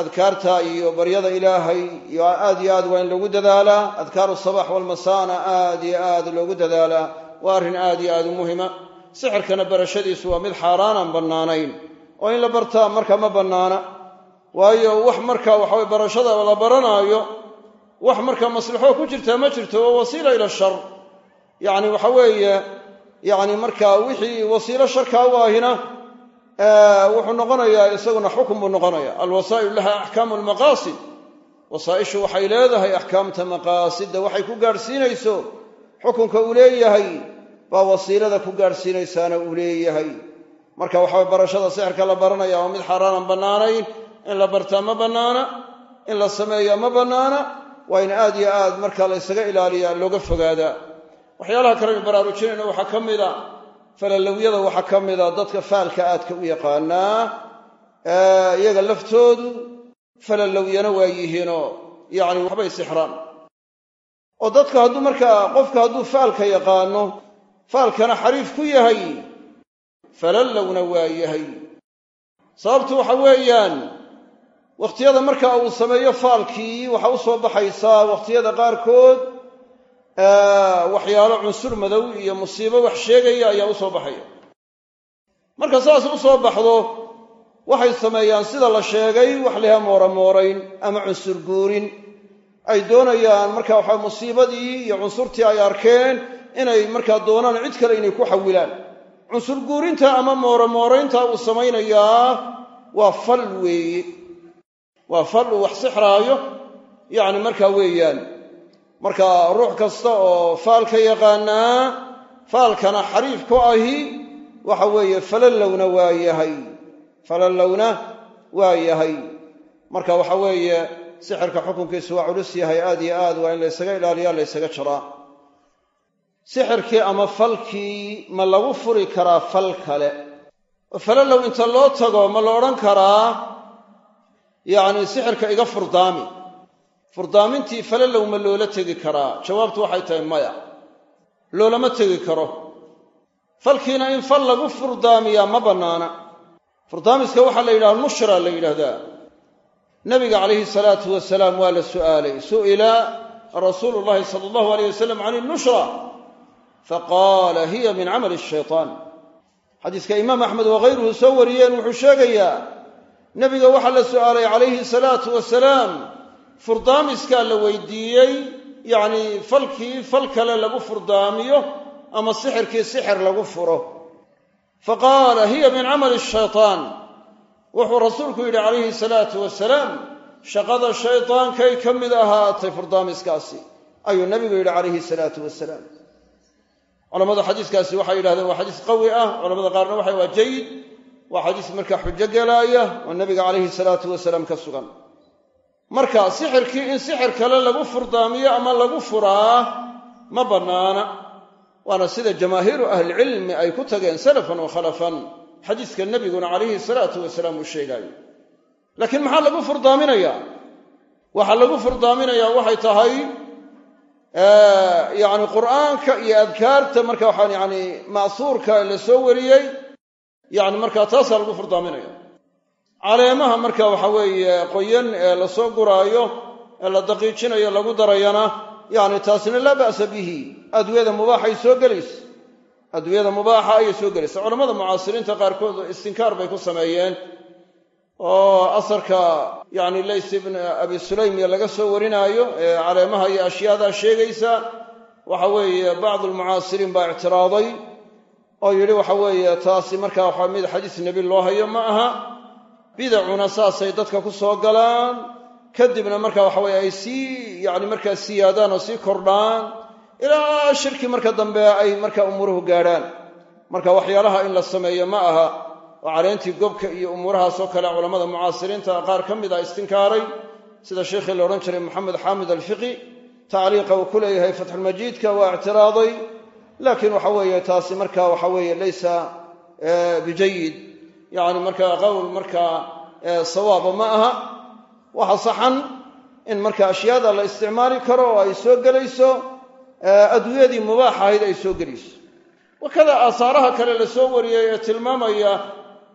adkaarta iyo baryada ilaahay iyo aad iyo aad waa in loogu dadaalaa adkaaru sabax walmasaana aad iyo aad loogu dadaalaa waa arrin aad iyo aad u muhima. Sixirkana barashadiisu waa mid xaaraanaan bannaanayn. Oo in la bartaa marka ma bannaana waayo wax marka waxaweye barashada la baranaayo wax marka maslaxo ku jirtaa ma jirto waa wasiila ila shar. Yacni waxa weeye yacni marka wixii wasiilo sharkaa u ahina wuxuu noqonayaa isaguna xukun buu noqonaya. Alwasaa'ilu laha axkaamu lmaqaasid wasaa'ishu waxay leedahay axkaamta maqaasidda waxay ku gaadhsiinayso xukunka uu leeyahay baa wasiilada ku gaadhsiinaysaana uu leeyahay. Marka waxaa barashada sixirka la baranaya waa mid xaaraanan bannaanayn in la bartaa ma bannaana in la sameeyaa ma bannaana waa in aad iyo aad marka la ysaga ilaaliyaa looga fogaadaa waxyaalaha kalenu baraarujinayna waxaa ka mid a falalowyada waxaa ka mida dadka faalka aadka u yaqaanaa iyaga laftoodu falalowyana waa yihiinoo yacni waxbay sixraan oo dadka hadduu markaa qofka hadduu faalka yaqaano faalkana xariif ku yahay falalowna waa yahay. Sababtu waxa weeyaan wakhtiyada marka uu sameeyo faalkii waxa u soo baxaysaa wakhtiyada qaarkood waxyaalo cunsur madow iyo musiibo wax sheegaya ayaa u soo baxaya. Marka saas u soo baxdo waxay sameeyaan sida la sheegay wax laha mooramoorayn ama cunsur guurin. Ay doonayaan marka waxa musiibadii iyo cunsurtii ay arkeen inay markaa doonaan cid kale inay ku xawilaan. Cunsur guurinta ama mooramooraynta uu samaynayaa waa fal weeye waa fal uu wax sixraayo yacni markaa weeyaan marka ruux kasta oo faalka yaqaanaa faalkana xariif ku ahi waxa weeye falalowna waa yahay falalowna waa yahay. Marka waxa weeye sixirka xukunkiisu waa culus yahay aad iyo aad waa in laysaga ilaaliyaa laysaga jaraa. Sixirkii ama falkii ma lagu furi karaa fal kale. Oo falalow inta loo tago ma la odhan karaa yacni sixirka iga furdaami. Furdaamintii falalow ma loola tegi karaa. Jawaabtu waxay tahay maya loolama tegi karo. Falkiina in fal lagu furdaamiyaa ma bannaana. Furdaamiska waxaa la yidhaha nushra la yidhaahdaa nabiga calayhi salaatu wasalaam waa la su'aalay su'ila rasuulu llahi sala allahu aleyh wasalam can inushra faqaala hiya min camali shaytaan. Xadiiska imaam axmed wakayruhu soo wariyeen wuxuu sheegayaa nebiga waxaa la su'aalay calayhi salaatu wasalaam furdaamiskaa la weydiiyey yacnii falkii fal kale lagu furdaamiyo ama sixirkii sixir lagu furo. Faqaala hiya min camali shaytaan. Wuxuu rasuulku yidhi calayhi salaatu wasalaam shaqada shaydaankay ka mid ahaatay furdaamiskaasi. Ayuu nebigu yidhi calayhi salaatu wasalaam culamada xadiiskaasi waxay yidhahdeen waa xadiis qawi ah culamada qaarna waxay waa jayid waa xadiis markaa xujo gelaaya oo nebiga calayhi salaatu wasalaam ka sugan. Marka sixirkii in sixir kale lagu furdaamiyo ama lagu furaa ma bannaana. Waana sida jamaahiiru ahlicilmi ay ku tageen salafan wa khalafan xadiiska nebiguna calayhi salaatu wasalaam uu sheegaayo. Laakiin maxaa lagu furdaaminayaa waxaa lagu furdaaminayaa waxay tahay yacni qur'aanka iyo adkaarta marka waxaan yani ma'suurka la soo wariyey yani markaa taasaa lagu furdaaminaya caleemaha marka waxa weeye qoyan ee la soo guraayo ee la daqiijinayo lagu darayana yani taasina laa ba'sa bihi. Adwiyada mubaaxay soo gelaysa. Adwiyada mubaaxa ayay soo gelaysa. Culamada mucaasiriinta qaarkood istinkaar bay ku sameeyeen. Oo asarka yani lays ibn abi sulaymya laga soo warinaayo ee caleemaha iyo ashyaadaa sheegaysa waxa weeye bacdu almucaasiriin baa ictiraaday oo yidhi waxa weeye taasi marka waxa mid xadiis nebi loo hayo ma aha. Bidacuna saasay dadka ku soo galaan. Kadibna marka waxa weye ay sii yani markaa siyaadaan oo sii kordhaan. Ilaa shirki marka dambe ay marka umuuruhu gaadhaan. Marka waxyaalaha in la sameeyo ma aha. Oo caleentii gobka iyo umuurahaasoo kale culammada mucaasiriinta qaar ka mid a istinkaaray sida sheikhii la odhan jiray moxamed xaamid alfiqi. Tacliiqa uu ku leeyahay fatxulmajiidka waa ictiraaday laakiin waxa weeye taasi marka waxa weeye laysa bijayid. Yani marka qowl markaa sawaaba ma aha. Waxa saxan in marka ashyaada la isticmaali karo oo ay soo gelayso adduunyadii mubaax ahayd ay soo gelayso. Wakada aasaaraha kale la soo wariyey ee tilmaamaya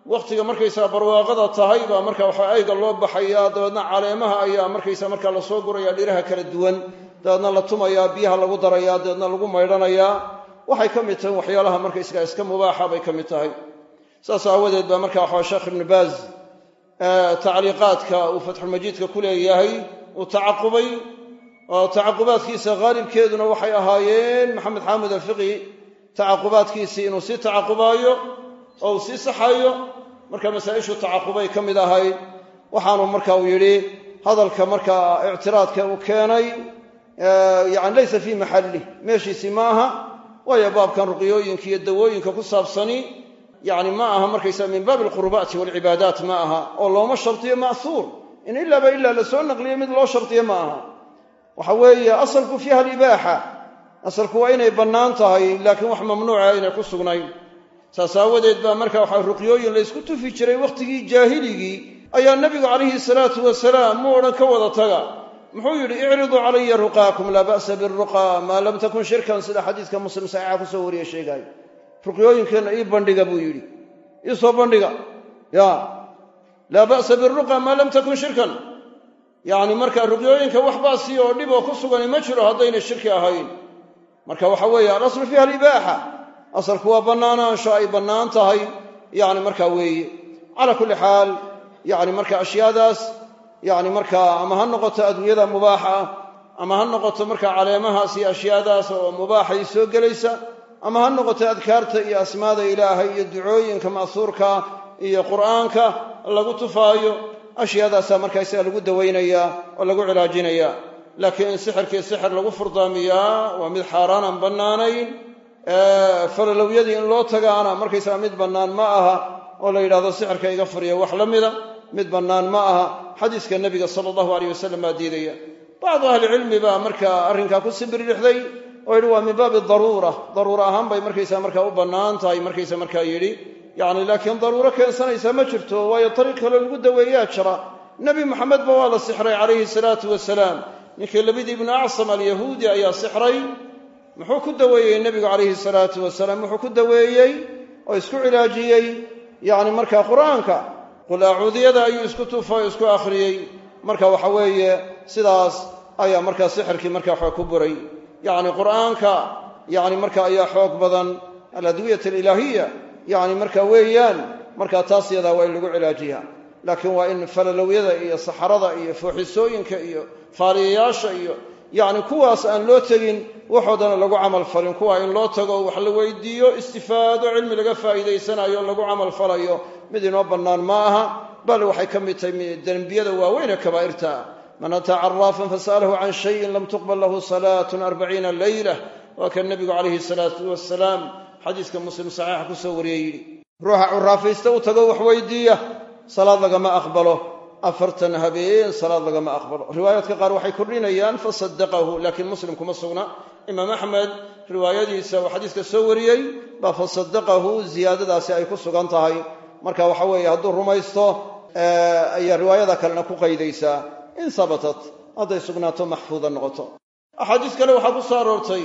wakhtiga markaysaga barwaaqada tahay baa marka waxa ayga loo baxaya dabeedna caleemaha ayaa markaysa marka la soo guraya dhiraha kala duwan. Dabeedna la tumayaa biyaha lagu darayaa dabeedna lagu maydhanayaa waxay ka mid tahay waxyaalaha markaysaga iska mubaaxa bay ka mid tahay. Saas aawadeed baa marka waxaa sheekh ibnu baaz tacliiqaadka uu fatxulmajiidka ku leeyahay uu tacaqubay oo tacaqubaadkiisa haalibkeeduna waxay ahaayeen maxamed xaamid alfiqi tacaqubaadkiisii inuu sii tacaqubaayo oo uu sii saxayo marka masaa-ishu tacaqubay ka mid ahayd waxaanu marka uu yidhi hadalka marka ictiraadka uu keenay yani laysa fii maxallih meeshiisii ma waayo baabkan ruqyooyinka iyo dawooyinka ku saabsani yani ma aha markaysa min baabi alqurbaati walcibaadaat ma aha oo looma shardiyo ma'huur in ilaaba ilaa la soo naqliyo mid loo shardiyo ma aha. Waxa weeye asalku fiiha alibaaxa asalku waa inay bannaan tahay laakiin wax mamnuuca aynay ku sugnayn. Saas aawadeed baa marka waxa ruqyooyin laysku tufi jiray wakhtigii jaahiligii ayaa nebigu calayhi salaatu wasalaam mu odhan ka wada taga muxuu yidhi icriduu calaya ruqaakum laa ba'sa biruqa maa lam takun shirkan sida xadiiska muslim saxiixa ku soo wariye sheegaayo ruqyooyinkeenna ii bandhiga buu yidhi. Ii soo bandhiga. Ya. Laa ba'sa biruqa maa lam takun shirkan. Yacni marka ruqyooyinka wax baasi oo dhib oo ku sugani ma jiro haddaynay shirki ahayn. Marka waxa weeye alaslu fiiha alibaaxa. Asalku waa bannaanaansho ay bannaan tahay. Yani marka weeye. Calaa kulli xaal yani marka ashyaadaas yani markaa ama ha noqoto adduunyada mubaaxa ama ha noqoto marka caleemahaas iyo ashyaadaas oo mubaaxay soo gelaysa ama ha noqoto adkaarta iyo asmaada ilaahay iyo ducooyinka ma'huurka iyo qur'aanka lagu tufaayo ashyaadaasaa markaa isaga lagu dawaynayaa oo lagu cilaajinayaa laakiin in sixirkii sixir lagu furdaamiyaa waa mid xaaraan aan bannaanayn falalowyadii in loo tagaana markaysaga mid bannaan ma aha oo la yidhahdo sixirka iga furiya wax la mida mid bannaan ma aha xadiiska nebiga sala allahu aleyh wasalam baa diidaya. Bacdu ahlicilmi baa markaa arrinkaa ku sibirdhixday oo yidhi waa min baabi daruura daruura ahaan bay markaysaa markaa u bannaan tahay markaysa markaa yidhi yacni laakiin daruuro keensanaysa ma jirto waayo dariiq kaloo lagu daweeyaa jira. Nebi moxamedba waa la sixray calayhi salaatu wasalaam. Ninkii labidii ibnu acsam alyahuudi ayaa sixray. Muxuu ku daweeyey nebigu calayhi salaatu wasalaam wuxuu ku daweeyey oo isku cilaajiyey yacni markaa qur'aanka qul acuudiyada ayuu isku tufa o isku akhriyey. Marka waxa weeye sidaas ayaa markaa sixirkii markaa xoog ku buray. Yacni qur'aanka yacni marka ayaa xoog badan. Aladwiyat alilaahiya yacni marka weeyaan markaa taas yadaa waa in lagu cilaajiyaa laakiin waa in falalowyada iyo saxarada iyo fooxisooyinka iyo faaliyayaasha iyo yacni kuwaas aan loo tegin waxoodana lagu camal falin. Kuwa in loo tago wax la weydiiyo istifaado cilmi laga faa'iidaysanayo lagu camal falayo mid inoo bannaan ma aha. Bal waxay ka mid tahay dembiyada waaweyn ee kabaa'irta. Man ataa caraafan fasa'alahu can shayin lam tuqbal lahu salaatun arbaciina leylah waa kan nebigu calayhi salaatu wasalaam xadiiska muslim saxiixa ku soo wariyey. Yidhi ruuxa curaafaysta u tago wax weydiiya. Salaad lagama aqbalo afartan habeen salaad lagama aqbalo. Riwaayaadka qaar waxay kordhinayaan fasadaqahu laakiin muslim kuma sugna. Imaam axmed riwaayadiisa uu xadiiska soo wariyey baa fasadaqahu ziyaadadaasi ay ku sugan tahay. Marka waxa weeye hadduu rumaysto ayaa riwaayada kalena ku qaydaysaa in sabatat hadday sugnaato maxfuuda noqoto. Axaadiis kale waxaa ku soo aroortay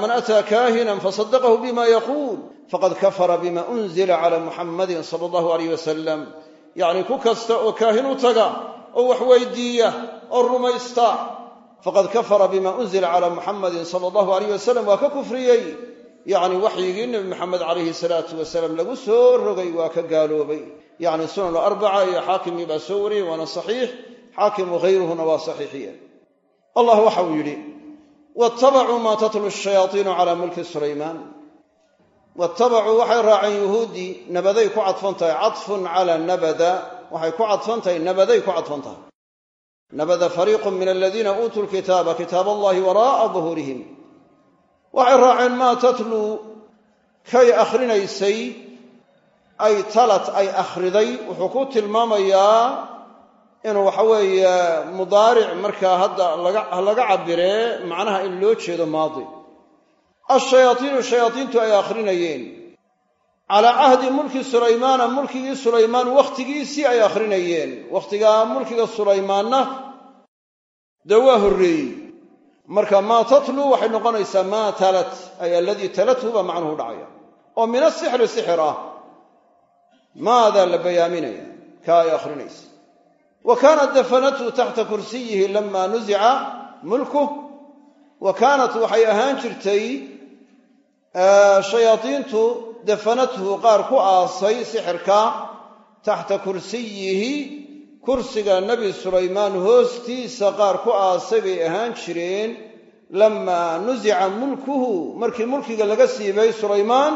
man ataa kaahinan fasadaqahu bima yaquul faqad kafara bima unzila cala muxammadin sala allahu alayh wasalam yacni ku kasta oo kaahin u taga oo wax weydiiya oo rumaysta faqad kafara bima unzila cala muxammadin sala allahu alayh wasalam waa ka kufriyey. Yacni waxyigii nebi maxamed calayhi salaatu wasalaam lagu soo rogay waa ka gaaloobay. Yacni sunanu arbaca iyo xaakimii baa soo wariyey waana saxiix. Xaakim wahayruhuna waa saxiixiye allah waxa uu yidhi waattabacuu maa tatlu shayaaiinu calaa mulki sulaymaan waattabacuu waxay raaceen yuhuuddii nabaday ku cadfan cadfun calaa nabada waxay ku cadfan nabaday ku cadfan nabada fariiqun min aladiina uutuu lkitaaba kitaab allahi waraa'a duhuurihim waxay raaceen maa tatluu kay akhrinaysay ay talat ay akhriday? Wuxuu ku tilmaamayaa inuu waxa weeye mudaaric markaa hadda laga cabiree macnaha in loo jeedo maadi ashayaatiinu shayaadiintu ay akhrinayeen. Calaa cahdi mulki sulaymaana mulkigii sulaymaan wakhtigiisii ay akhrinayeen. Wakhtigaa mulkiga sulaymaanna dee waa horreeyey. Marka maa tatluu waxay noqonaysaa maa talat ay aladii talathu baa macnuhu dhacaya. Oo min asixri sixir ah maadaa la bayaaminaya kaa ay akhrinaysa. Wa kaanat dafanathu taxta kursiyihi lama nuzica mulkuh wa kaanat waxay ahaan jirtay shayaadiintu dafanathu qaar ku aasay sixirka taxta kursiyihi kursiga nebi sulaymaan hoostiisa qaar ku aasay bay ahaan jireen. Lamaa nusica mulkuhu markii mulkiga laga siibay sulaymaan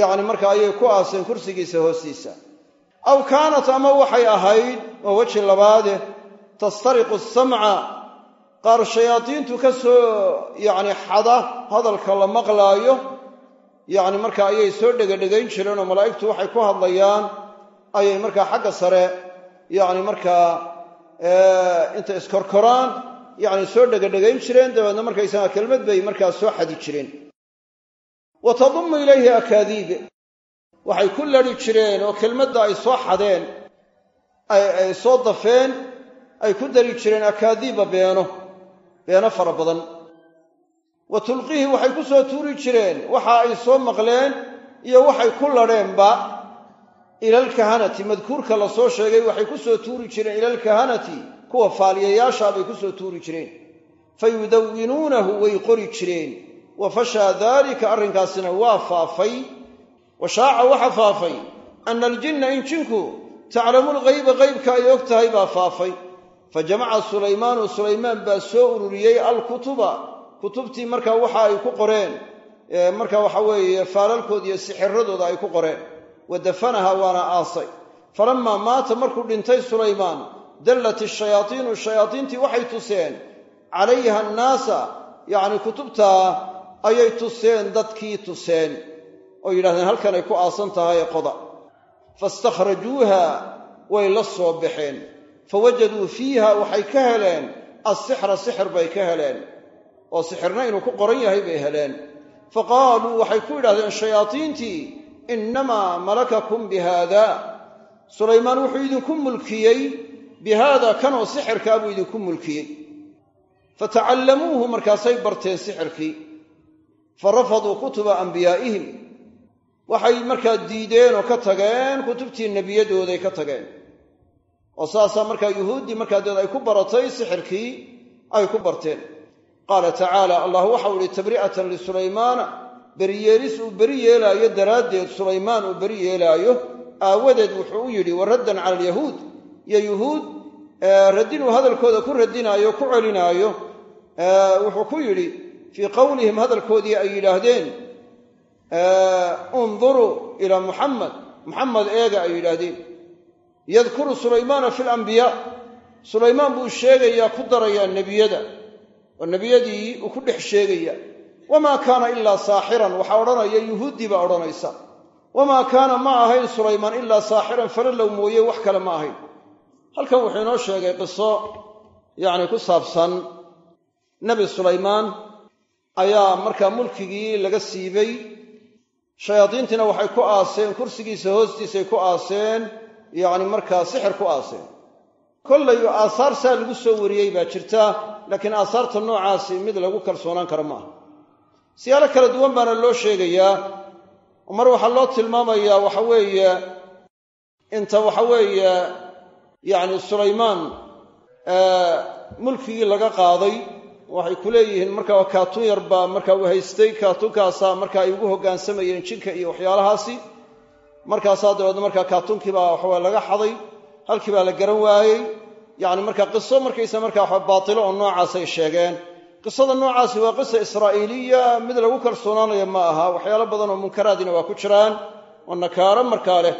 yacni marka ayay ku aaseen kursigiisa hoostiisa. Aw kaanat ama waxay ahayd waa weji labaade tastariqu asamca qaar shayaadiintu ka soo yacni xada hadalka la maqlaayo yacni marka ayay soo dhegadhegayn jireen oo malaa'igtu waxay ku hadlayaan ayay markaa xagga sare yacni markaa intay iskorkoraan yacni soo dhegadhegayn jireen dabeedna markaysaga kelmad bay markaa soo xadi jireen. Wa tadumu ilayhi akaadiib. Waxay ku ladhi jireen oo kelmadda ay soo xadeen ay soo dafeen ay ku dari jireen akaadiiba beeno beeno fara badan. Wa tulqiihi waxay ku soo tuuri jireen waxa ay soo maqleen iyo waxay ku ladheenba ilalkahanati madkuurka la soo sheegay waxay ku soo tuuri jireen ilalkahanati kuwa faaliyayaashaa bay ku soo tuuri jireen. Fa yudawinuunahu way qori jireen. Wa fashaa daalika arrinkaasina waa faafay. Wa shaaca waxa faafay ana aljinna in jinku taclamu lghayba qaybka ay og tahay baa faafay fa jamaca sulaymaanu sulaymaan baa soo ururiyey alkutuba. Kutubtii markaa waxa ay ku qoreen marka waxa weeye faalalkooda iyo sixiradooda ay ku qoreen. Wa dafanaha waana aasay. Falamaa maata markuu dhintay sulaymaan dallat ishayaatiinu shayaadiintii waxay tuseen calayha annaasa yacni kutubtaa ayay tuseen dadkii tuseen. Oo yidhahdeen halkanay ku aasan tahay qoda. Fastakhrajuuha way la soo baxeen fawajaduu fiiha waxay ka heleen assixra sixir bay ka heleen. oo sixirna inuu ku qoran yahay bay heleen. faqaaluu waxay ku yidhahdeen shayaadiintii innamaa malakakum bi haada sulaymaan wuxuu idinku mulkiyey bi haada kanoo sixirkaa buu idinku mulkiyey. Fatacallamuuhu markaasay barteen sixirkii. Fa rafaduu kutuba anbiyaa'ihim. Waxay markaa diideen oo ka tageen kutubtii nebiyadooday ka tageen oo saasaa markaa yuhuuddii markaa deed ay ku baratay sixirkii ay ku barteen. Qaala tacaala allah waxau ihi tabri'atan lisulaymaana beriyeelis uu beri yeelaayo daraaddeed sulaymaan uu beri yeelaayo aawadeed wuxuu u yidhi wa raddan cala alyahuud iyo yuhuud raddinuu hadalkooda ku radinaayo ku celinaayo wuxuu ku yidhi fii qowlihim hadalkoodii ay yidhaahdeen unduruu ilaa muxamed muxamed eega ay yidhaahdeen yadkuru sulaymaana fi lambiyaa sulaymaan buu sheegayaa ku darayaa nebiyada oo nebiyadii uu ku dhex sheegaya wamaa kaana ilaa saaxiran waxaa odhanaya yuhuuddii baa odhanaysa. Wamaa kaana ma ahayn sulaymaan ilaa saaxiran falalow mooye wax kale ma ahayn. Halkan wuxuu inoo sheegay qiso yacni ku saabsan nebi sulaymaan ayaa markaa mulkigii laga siibay. Shayaadiintiina waxay ku aaseen kursigiisa hoostiisay ku aaseen yacni markaa sixir ku aaseen kollay aasaar saa lagu soo wariyey baa jirta laakiin aasaarta noocaasi mid lagu kalsoonaan karo maaha. Siyaalo kala duwan baana loo sheegayaa mar waxaa loo tilmaamayaa waxa weeye inta waxa weeye yacni sulaymaan mulkigii laga qaaday waxay ku leeyihiin markaa kaatun yar baa markaa uu haystay kaatunkaasaa markaa ay ugu hoggaansamayeen jinka iyo waxyaalahaasi markaasaa dabeedna markaa kaatunkii baa waxaweye laga xaday halkii baa la garan waayey. Yacni marka qiso markaysa markaa waxa baatilo oo noocaasay sheegeen. Qisada noocaasi waa qisa israa'iiliya mid lagu kalsoonaanayo ma aha waxyaalo badan oo munkaraadina waa ku jiraan oo nakaaro markaa leh.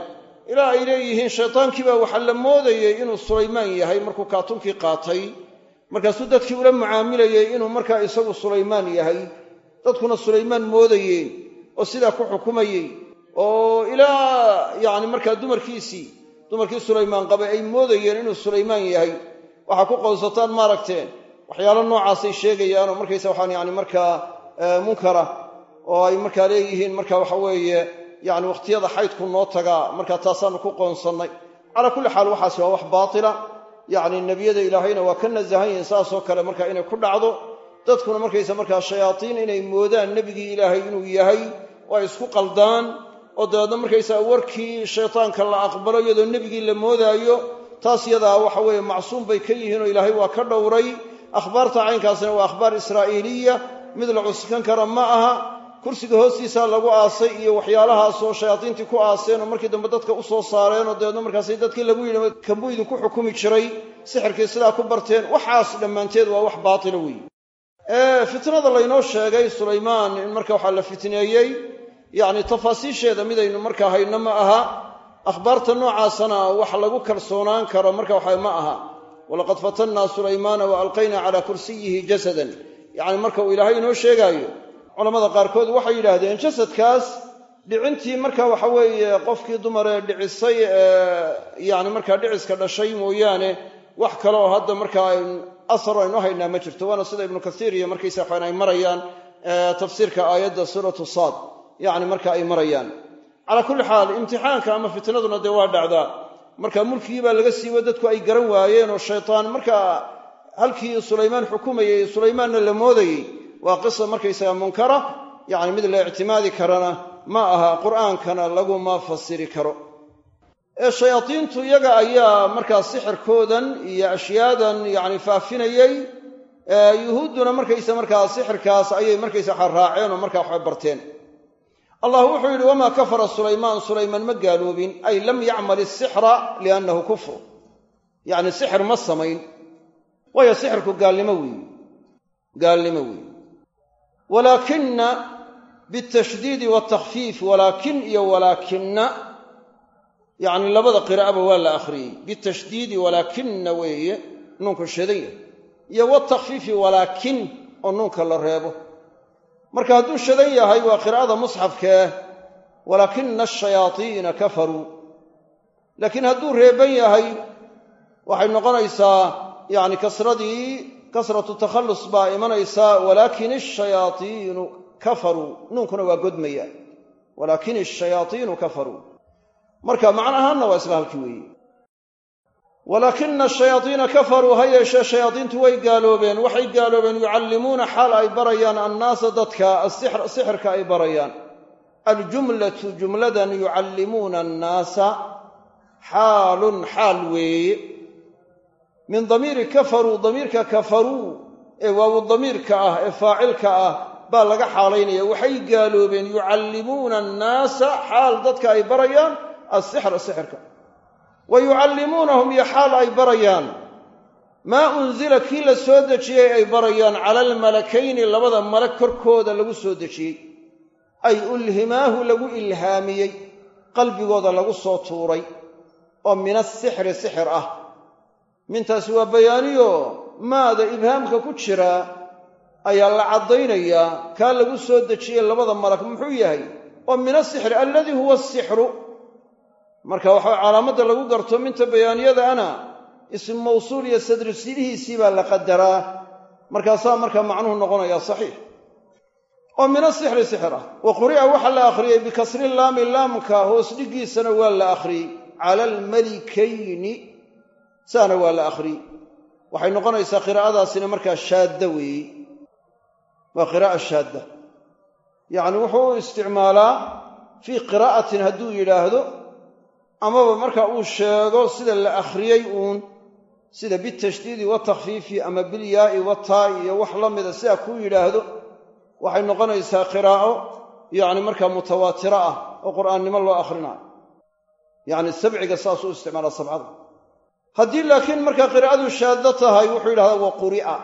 Ilaa ay leeyihiin shaytaankiibaa waxaa la moodayey inuu sulaymaan yahay markuu kaatunkii qaatay. Markaasuu dadkii ula mucaamilayey inuu markaa isagu sulaymaan yahay. Dadkuna sulaymaan moodayeen oo sidaa ku xukumayey oo ilaa yacni markaa dumarkiisii dumarkii sulaymaan qabay ay moodayeen inuu sulaymaan yahay. Waxaa ku qowsataan maaragteen waxyaalo noocaasay sheegayaan oo markaysa waxaan yani markaa munkara oo ay markaa leeyihiin marka waxa weeye yani wakhtiyada xaydku noo tagaa markaa taasaanu ku qoonsannay. Calaa kulli xaal waxaasi waa wax baatila. Yacni nebiyada ilaahayna waa ka nasahan yihiin saasoo kale marka inay ku dhacdo. Dadkuna markaysa markaa shayaatiin inay moodaan nebigii ilaahay inuu yahay oo ay isku qaldaan oo dabeedna markaysaa warkii shaytaanka la aqbalo iyadoo nebigii la moodaayo taas yadaa waxa weeye macsuum bay ka yihiin oo ilaahay waa ka dhowray. Akhbaarta caynkaasina waa akhbaar israa'iiliya. Mid la cuskan kara ma aha. Kursiga hoostiisaa lagu aasay iyo waxyaalahaasoo shayaadiintii ku aaseen oo markii dambe dadka u soo saareen oo dabeedna markaasay dadkii lagu yidhi kambuu idinku xukumi jiray sixirkii sidaa ku barteen. Waxaas dhammaanteed waa wax baatila weeye. Fitnada laynoo sheegay sulaymaan in marka waxaa la fitneeyey yacni tafaasiisheeda midaynu markaa hayno ma aha. Akhbaarta noocaasana wax lagu kalsoonaan karo marka waxa ma aha. Walaqad fatannaa sulaymaana wa alqaynaa calaa kursiyihi jasadan. Yacni marka uu ilaahay inoo sheegaayo culamada qaarkood waxay yidhaahdeen jasadkaas dhicintii marka waxa weeye qofkii dumaree dhicisay ee yani markaa dhiciska dhashay mooyaane wax kale oo hadda markaa asaro aynu haynaa ma jirto. Waana sida ibnu kasiir iyo markaysa waxaan ay marayaan tafsiirka aayadda suuratu saad yacni marka ay marayaan. Calaa kulli xaal imtixaanka ama fitnaduna dee waa dhacdaa. Marka mulkigii baa laga siibo dadku ay garan waayeen oo shaytaan markaa halkii sulaymaan xukumayey sulaymaanna la moodayey waa qisa markaysaga munkara yacni mid la ictimaadi karana ma aha qur'aankana laguma fasiri karo. Ee shayaadiintu iyaga ayaa markaa sixirkoodan iyo ashyaadan yacni faafinayey yuhuudduna markaysa markaa sixirkaas ayay markaysa raaceen oo markaa waxay barteen allah wuxuu yidhi wamaa kafara sulaymaan sulaymaan ma gaaloobin. Ay lam yacmal isixra liannahu kufru. Yacni sixir ma samayn. Waayo sixirku gaalnimo weeye gaalnimo weeye walaakina bitashdiidi watakfiif walaakin iyo walaakinna yacni labada qiraa'aba waa la akhriyey. Bitashdiidi walaakinna weeye nuunku shadan yahay. Iyo watakfiifi walaakin oo nuunka la reebo marka hadduu shadan yahay waa qiraa'ada musxafkee walaakina ashayaadiina kafaruu. Laakiin hadduu reeban yahay waxay noqonaysaa yacni kasradii kasratu takhallus baa imanaysaa walaakin ashayaaiinu kafaruu. Nuunkuna waa godmaya. Walaakin ashayaaiinu kafaruu. Marka macnahaanna waa isla halkii weeye walaakina ashayaadiina kafaruu ha yeeshee shayaadiintu way gaaloobeen. Waxay gaaloobeen yucallimuuna xaal ay barayaan annaasa dadka sixirka ay barayaan. Aljumlatu jumladan yucallimuuna annaasa xaalun xaal weeye. Min damiiri kafaruu damiirka kafaruu ee waawu damiirka ah ee faacilka ah baa laga xaalaynaya. Waxay gaaloobeen yucallimuuna annaasa xaal dadka ay barayaan asixra sixirka wa yucallimuunahum iyo xaal ay barayaan maa unzila kii la soo dejiyey ay barayaan cala almalakayni labada malag korkooda lagu soo dejiyey ay ulhimaahu lagu ilhaamiyey qalbigooda lagu soo tuuray oo min asixri sixir ah mintaasi waa bayaaniyo maada ibhaamka ku jira ayaa la caddaynayaa kaa lagu soo dejiyey labada malag muxuu yahay oo min asixri alladii huwa asixru marka waxa calaamadda lagu garto minta bayaaniyadaana ism mawsuul iyo sadru silihiisii baa la qadaraa. Markaasaa markaa macnuhu noqonayaa saxiix. Oo mina sixri sixir ah. Wa quri'a waxaa la akhriyey bikasri laami laamka hoos dhiggiisana waa la akhriyey cala almalikayni saana waa la akhriyey waxay noqonaysaa qiraa'adaasina markaa shaadda weeye waa qiraa'a shaadda. Yacni wuxuu u isticmaalaa fii qiraa'atin hadduu yidhaahdo amaba marka uu sheego sida la akhriyey uun sida bitashdiidi watakfiifi ama bilyaa'i wataa'i iyo wax la mida sidaa kuu yidhaahdo waxay noqonaysaa qiraa'o yacni markaa mutawaatiro ah oo qur'aannimo loo akhrinayo. Yacni sabciga saasuu isticmaalaa sabcada haddii laakiin markaa qiraa'adu shaaddo tahay wuxuu yidhahdaa waquri'a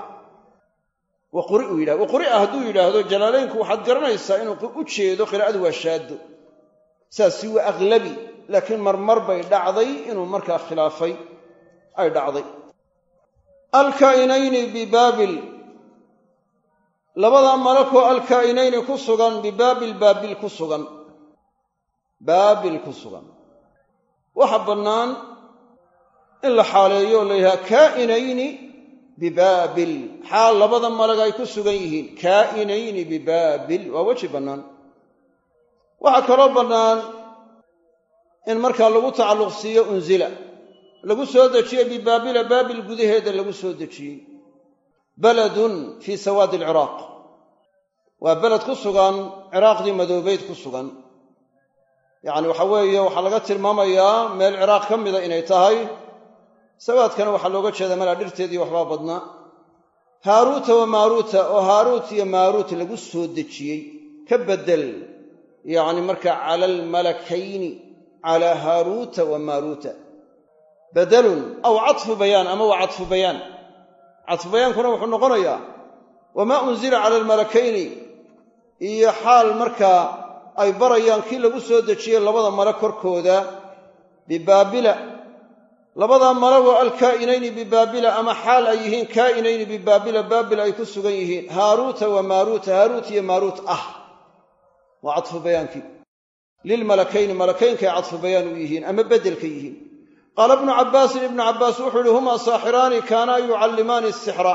waquri uu yidhahdo waquri'a hadduu yidhaahdo jalaalaynku waxaad garanaysaa inuu u jeedo qiraa'adu waa shaaddo. Saasi waa aglabi laakiin marmar bay dhacday inuu markaa khilaafay. Ay dhacday. Alkaa'inayni bibaabil labada malakoo alkaa'inayni ku sugan bibaabil baabil ku sugan. Baabil ku sugan. Waxa bannaan in la xaaleeyo oo la yidhaha kaa'inayni bibaabil xaal labada malag ay ku sugan yihiin. Kaa'inayni bibaabil waa weji bannaan. Waxaa kaloo bannaan in markaa lagu tacalluq siiyo unzila lagu soo dejiyey bibaabila baabil gudaheeda lagu soo dejiyey. Baladun fii sawaadi alciraaq waa beled ku sugan ciraaqdii madoobeyd ku sugan. Yacni waxa weeye waxaa laga tilmaamayaa meel ciraaq ka mida inay tahay. Sawaadkana waxaa looga jeedaa malaa dhirteedii waxbaa badnaa haaruuta wa maaruuta oo haaruut iyo maaruut lagu soo dejiyey. Ka beddel yacni markaa cala almalakayni calaa haaruuta wa maaruuta badalun aw catfu bayaan ama waa catfu bayaan catfu bayaankuna wuxuu noqonayaa wamaa unzila cala almalakayni iyo xaal markaa ay barayaan kii lagu soo dejiyey labada male korkooda bibaabila labadaa malagoo alkaa'inayni bibaabila ama xaal ay yihiin kaa'inayni bibaabila baabil ay ku sugan yihiin haaruuta wa maaruuta haaruut iyo maaruut ah waa cadfu bayaankii lilmalakayni malakaynkay cadfu bayaan u yihiin ama beddelka yihiin qaala ibnu cabbaasin ibnu cabbaas wuxuu yihi humaa saaxiraani kaanaa yucallimaani sixra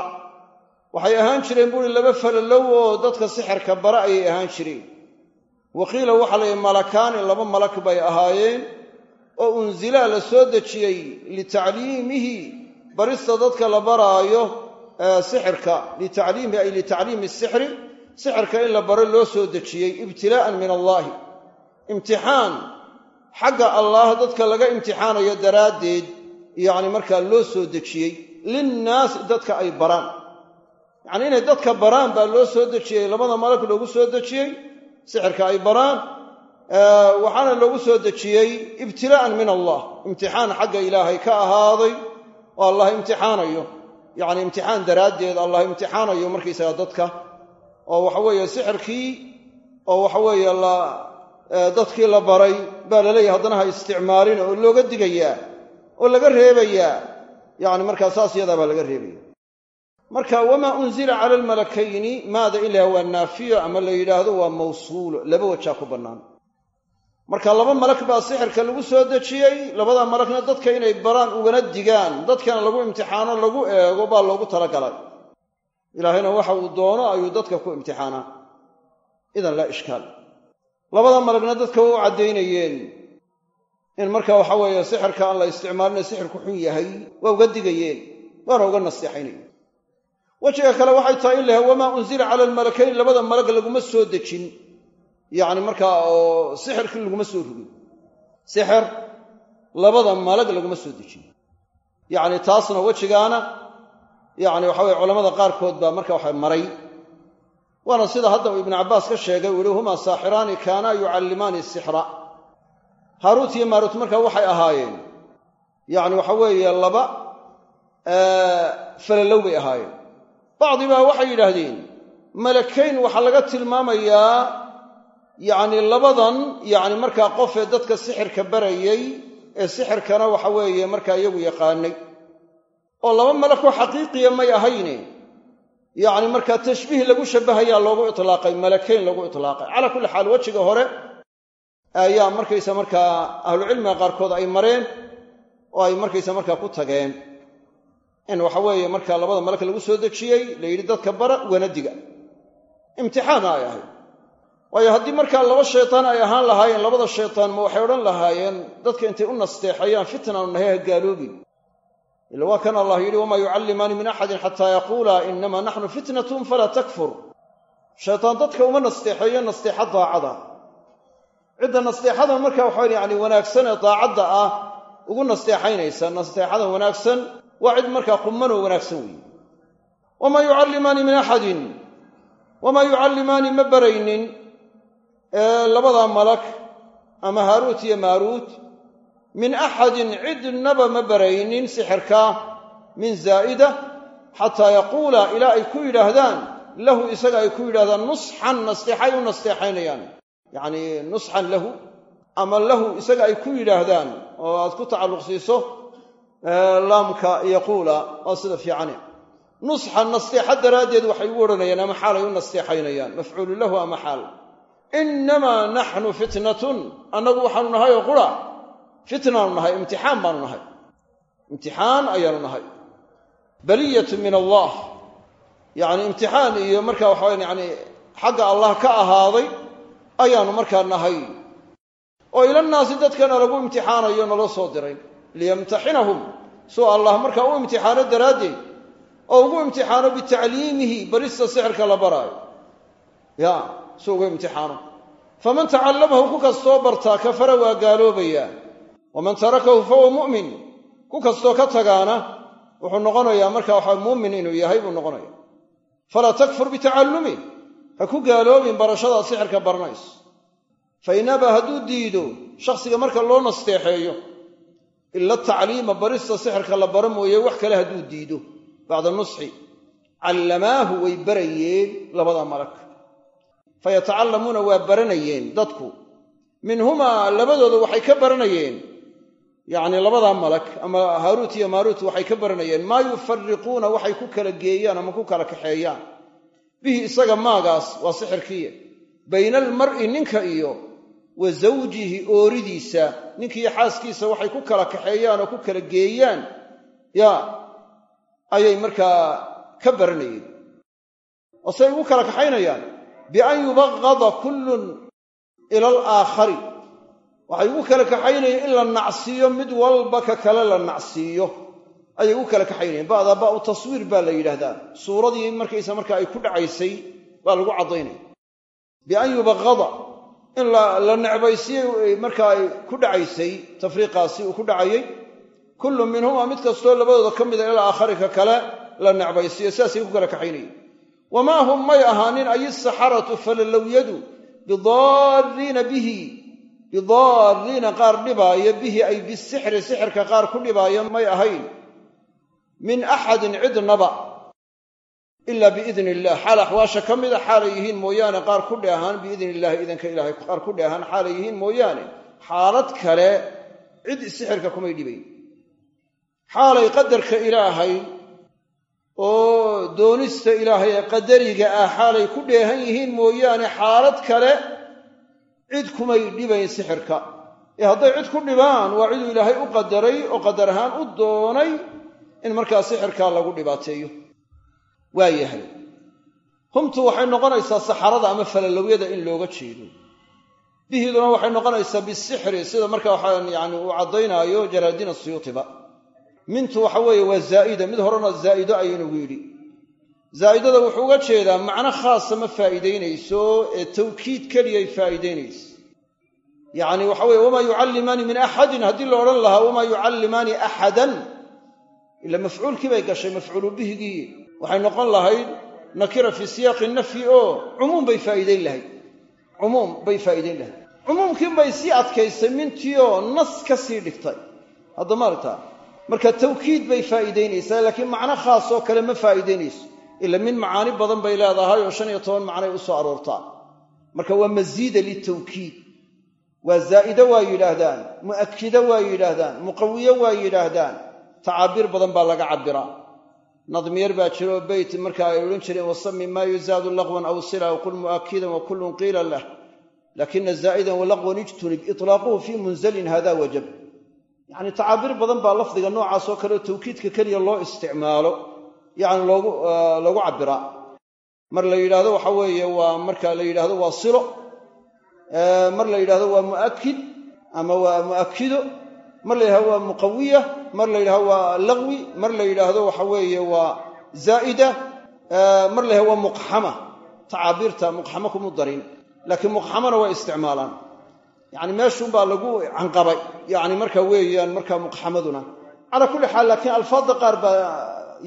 waxay ahaan jireen buuhi laba falalow oo dadka sixirka bara ayay ahaan jireen wa qiila waxaa la yidhi malakaani laba malak bay ahaayeen oo unzilaa la soo dejiyey litacliimihi barista dadka la baraayo sixirka litacliimihi ay litacliimi sixri sixirka in la baro loo soo dejiyey ibtilaa'an min allaahi imtixaan. Xagga allaah dadka laga imtixaanayo daraaddeed yacni markaa loo soo dejiyey linnaasi dadka ay baraan. Yacnii inay dadka baraan baa loo soo dejiyey labada malag loogu soo dejiyey sixirka ay baraan waxaana loogu soo dejiyey ibtilaa'an min allah. Imtixaan xagga ilaahay ka ahaaday oo allah imtixaanayo. Yacni imtixaan daraaddeed allah imtixaanayo markaysaga dadka. Oo waxaweeye sixirkii oo waxaweeye dadkii la baray baa la leeyahay haddana ha isticmaalina oo looga digayaa oo laga reebayaa. Yacni markaa saas yadaa baa laga reebaya. Marka wamaa unzila cala almalakayni maada ilaah waa naafiyo ama la yidhaahdo waa mawsuulo laba wajaa ku bannaan. Marka laba malak baa sixirka lagu soo dejiyey. Labada malakna dadka inay baraan ugana digaan. Dadkana lagu imtixaano lagu eego baa loogu talagalay. Ilaahayna waxa uu doono ayuu dadka ku imtixaanaa. Idan laa ishkaal labada malagna dadka waa u caddaynayeen in marka waxa weeye sixirka aan la isticmaalina sixirku xun yahay waa uga digayeen waana uga naseexaynayeen wejiga kale waxay tahay in laha wamaa unzila cala almalakayn labada malag laguma soo dejin. Yacni markaa oo sixirkii laguma soo rogin. Sixir labada malag laguma soo dejin. Yacni taasna wejigaana yacni waxa weye culamada qaarkood baa marka waxa maray waana sida hadda uu ibnu cabbaas ka sheegay uu yihi humaa saaxiraani kaanaa yucallimaani sixra. Haaruut iyo maaruut markaa waxay ahaayeen yacni waxa weeye laba falalow bay ahaayeen. Bacdi baa waxay yidhaahdeen malakayn waxaa laga tilmaamayaa yacni labadan yacni markaa qofee dadka sixirka barayey ee sixirkana waxa weeye markaa iyagu yaqaanay. Oo laba malakoo xaqiiqiya may ahayne yacni markaa tashbiih lagu shabbahayaa loogu itlaaqay malakayn lagu itlaaqay. Calaa kulli xaal wejiga hore ayaa markaysa markaa ahlucilmiga qaarkood ay mareen oo ay markaysa markaa ku tageen. In waxa weeye markaa labada malaka lagu soo dejiyey la yidhi dadka bara wanadiga imtixaana ay ahayd. Waayo haddii markaa laba shaytaan ay ahaan lahaayeen labada shaytaan ma waxay odhan lahaayeen dadka intay u nasteexayaan fitnaanu nahay ha gaaloobin ila waa kan allah yidhi wamaa yucallimaani min axadin xataa yaquulaa inamaa naxnu fitnatun falaa takfur. Shaytaan dadka uma nasteexeeyo nasteexa daacada. Cidda nasteexada marka waxa yani wanaagsan ee daacadda ah ugu nasteexaynaysa. Nasteexada wanaagsan waa cid markaa quman oo wanaagsan weeye. Wamaa yucallimaani min axadin wamaa yucallimaani ma baraynin. Labada malak ama haaruut iyo maaruut min axadin cidnaba ma baraynin sixirkaa min zaa'ida xataa yaquula ilaa ay ku yidhaahdaan lahu isaga ay ku yidhahdaan nusxan nasteexay u nasteexaynayaan yacnii nusxan lahu ama lahu isaga ay ku yidhaahdaan oo aad ku tacalluq siiso laamka yaquula waa sida fiicane nusxan nasteexa daraaddeed waxay ugu odhanayaan ama xaalay u nasteexaynayaan mafcuulu lahu ama xaal. Innamaa naxnu fitnatun. Annagu waxaanu nahay oo qura fitnaanu nahay imtixaan baanu nahay. Imtixaan ayaanu nahay. Baliyatu min allah. Yacni imtixaan iyo marka waxawa yani xagga allah ka ahaaday ayaanu markaa nahay. Oo ilannaasi dadkana lagu imtixaanayo naloo soo diray. Liyamtaxinahum. Suu allah markaa u imtixaano daraaddeed oo ugu imtixaano bitacliimihi barista sixirka la baraayo. Ya si ugu imtixaano. Faman tacallamahu ku kastoo bartaa kafara waa gaaloobayaa waman tarakahu fahuwa mu'min ku kastoo ka tagaana wuxuu noqonayaa marka waxa muumin inuu yahay buu noqonaya falaa takfur bitacallumi ha ku gaaloobin barashadaa sixirka baranayso fa in aba hadduu diido shakhsiga marka loo nasteexeeyo ila tacliima barista sixirka la bara mooye wax kale hadduu diido bacda nusxi callamaahu way barayeen labada malag fayatacallamuuna waa baranayeen dadku minhumaa labadooda waxay ka baranayeen yacnii labadaa malag ama haaruut iyo maaruut waxay ka baranayeen maa yufariquuna waxay ku kala geeyaan ama ku kala kaxeeyaan? Bihi isaga maagaas waa sixirkiiya bayna almar'i ninka iyo wa zawjihi ooridiisa ninkiiyo xaaskiisa waxay ku kala kaxeeyaan oo ku kala geeyaan. Ya ayay markaa ka baranayeen. Oo say ugu kala kaxaynayaan bian yubaqada kullun ila alaakhari waxay ugu kala kaxaynayeen in la nacsiiyo mid walba ka kale la nacsiiyo. Ayay ugu kala kaxaynayeen. Ba'da ba'u taswiir baa la yidhaahdaa suuradii markaysa marka ay ku dhacaysay baa lagu caddaynaya bian yubaqada in la necbaysiiyey marka ay ku dhacaysay tafriiqaasi uu ku dhacayay kullu minhuma mid kastoo labadooda ka mida ilaa aakhari ka kale la necbaysiiyo sidaasay ku kala kaxaynayeen. Wamaa hum may ahaanin ay isaxaratu falalowyadu bidaariina bihi bidaariina qaar dhibaaya bihi ay bisixri sixirka qaar ku dhibaaya may ahayn. Min axadin cidnaba ilaa biidni illah xaal axwaasha ka mida xaalay yihiin mooyaane qaar ku dheehaan biidni illahi idanka ilahay qaar ku dheehaan xaalay yihiin mooyaane. Xaalad kale cid sixirka kumay dhibayn xaalay qadarka ilaahay oo doonista ilaahay ee qadariga ah xaalay ku dheehan yihiin mooyaane xaalad kale cid kumay dhibayn sixirka. Ee hadday cid ku dhibaan waa ciduu ilaahay u qadaray oo qadar ahaan u doonay in markaa sixirkaa lagu dhibaateeyo. Waa yahay. Humtu waxay noqonaysaa saxarada ama falalowyada in looga jeedo. Bihiduna waxay noqonaysaa bisixri sida marka waxaa yani uu caddaynaayo jalaadiin asiyuutiba mintu waxa weeye waa zaa'ida mid horena zaa'ido ayaynugu yidhi zaa'idada wuxuu uga jeedaa macno khaasa ma faa'iidaynayso ee tawkiid keliyay faa'iidaynayso yacni waxa weye wamaa yucallimaani min axadin haddii la odhan lahaa wamaa yucallimaani axadan ila mafcuulkii bay gashay mafcuulu bihigii. Waxay noqon lahayd nakira fii siyaaqi nafyi oo cumuum bay faa'iidayn lahayd. Cumuum bay faa'iidayn lahayd. Cumuumkii bay sii adkaysay mintiioo nas ka sii dhigtay. Hadda maaragtaa marka tawkiid bay faa'iidaynaysaa laakiin macno khaas oo kale ma faa'iidaynayso ila min macaani badan bay leedahay oo shan iyo toban macnay u soo aroortaa marka waa masiida litawkiid. Waa zaa'ido waa yidhaahdaan mu'akido waa yidhaahdaan muqawiyo waa yidhaahdaan. Tacaabiir badan baa laga cabbiraa. Nadmiyar baa jira oo beyt marka ay odhan jireen wasami maa yuzaadu laqwan aw sila wqul mu'akidan wa kullun qiila lah. Lakina zaa'idan walaqwan ijtunib itlaaquhu fii munzalin hada wajab. Yacni tacaabiir badan baa lafdiga noocaas oo kale oo tawkiidka keliya loo isticmaalo yacni loogu loogu cabbiraa mar la yidhaahdo waxa weeye waa marka la yidhaahdo waa silo mar la yidhahdo waa mu'akid ama waa mu'akido mar la yidhahdo waa muqawiya mar la yidhahdo waa laqwi mar la yidhaahdo waxa weeye waa zaa'ida mar la yidhahdo waa muqxama tacaabiirta muqxamo kumu darin laakiin muqxamona waa isticmaalaan. Yacni meeshuunbaa lagu canqabay. Yacni marka weeyaan markaa muqxamaduna. Calaa kulli xaal laakiin alfaadda qaar baa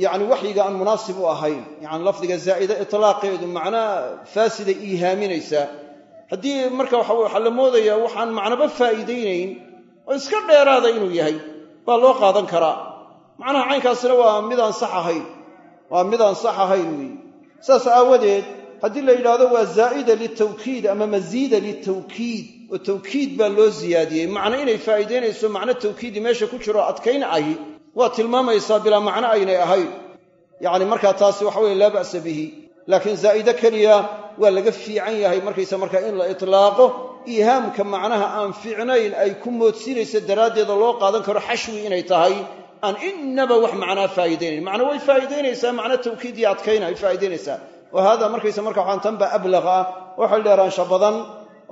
yacni waxyiga aan munaasib u ahayn yacni lafdiga zaa'ida itlaaqeedu macnaa faasiday iihaaminaysaa haddii marka waxa la moodayaa waxaan macnaba faa'iidaynayn oo iska dheeraada inuu yahay baa loo qaadan karaa. Macnaha caynkaasina waa midaan sax ahayn waa midaan sax ahayn weeye saas aawadeed haddii la yidhaahdo waa zaa'ida litawkiid ama masiida litawkiid oo tawkiid baa loo siyaadiyey macno inay faa'iidaynayso macno tawkiidi meesha ku jiro adkayn ahi waa tilmaamaysaa bilaa macno aynay ahayn. Yacni markaa taasi waxa weye laa ba'sa bihi. Laakiin zaa'ide keliya waa laga fiican yahay markaysa markaa in la itlaaqo iihaamka macnaha aan fiicnayn ay ku moodsinaysa daraaddeeda loo qaadan karo xashwi inay tahay aan innaba wax macnaa faa'iidaynayn. Macno way faa'iidaynaysaa macno tawkiid iyo adkayna ay faa'iidaynaysaa wa haada markaysa marka waxaan tanba ablaq ah oo xildheeraansha badan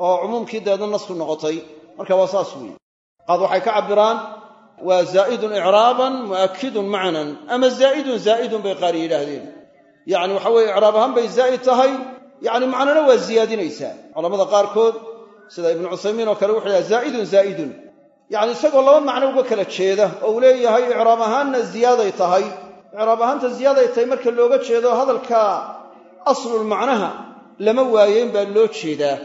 oo cumuumkii deedna nasku noqotay. Marka waa saas weeye. Qaad waxay ka cabbiraan waa zaa'idun icraaban mu'akidun macnan. Ama zaa'idun zaa'idun bay qaar yidhaahdeen. Yacni waxa weye icraab ahaan bay zaa'id tahay. Yacni macnona waa ziyaadinaysaa. Culamada qaarkood sida ibnu cuthaymiin oo kale wuxuu yahay zaa'idun zaa'idun. Yacni isagoo laba macno uga kala jeeda oo uu leeyahay icraab ahaanna ziyaaday tahay. Icraab ahaanta ziyaaday tahay marka looga jeedo hadalka aslulmacnaha lama waayeen baa loo jeedaa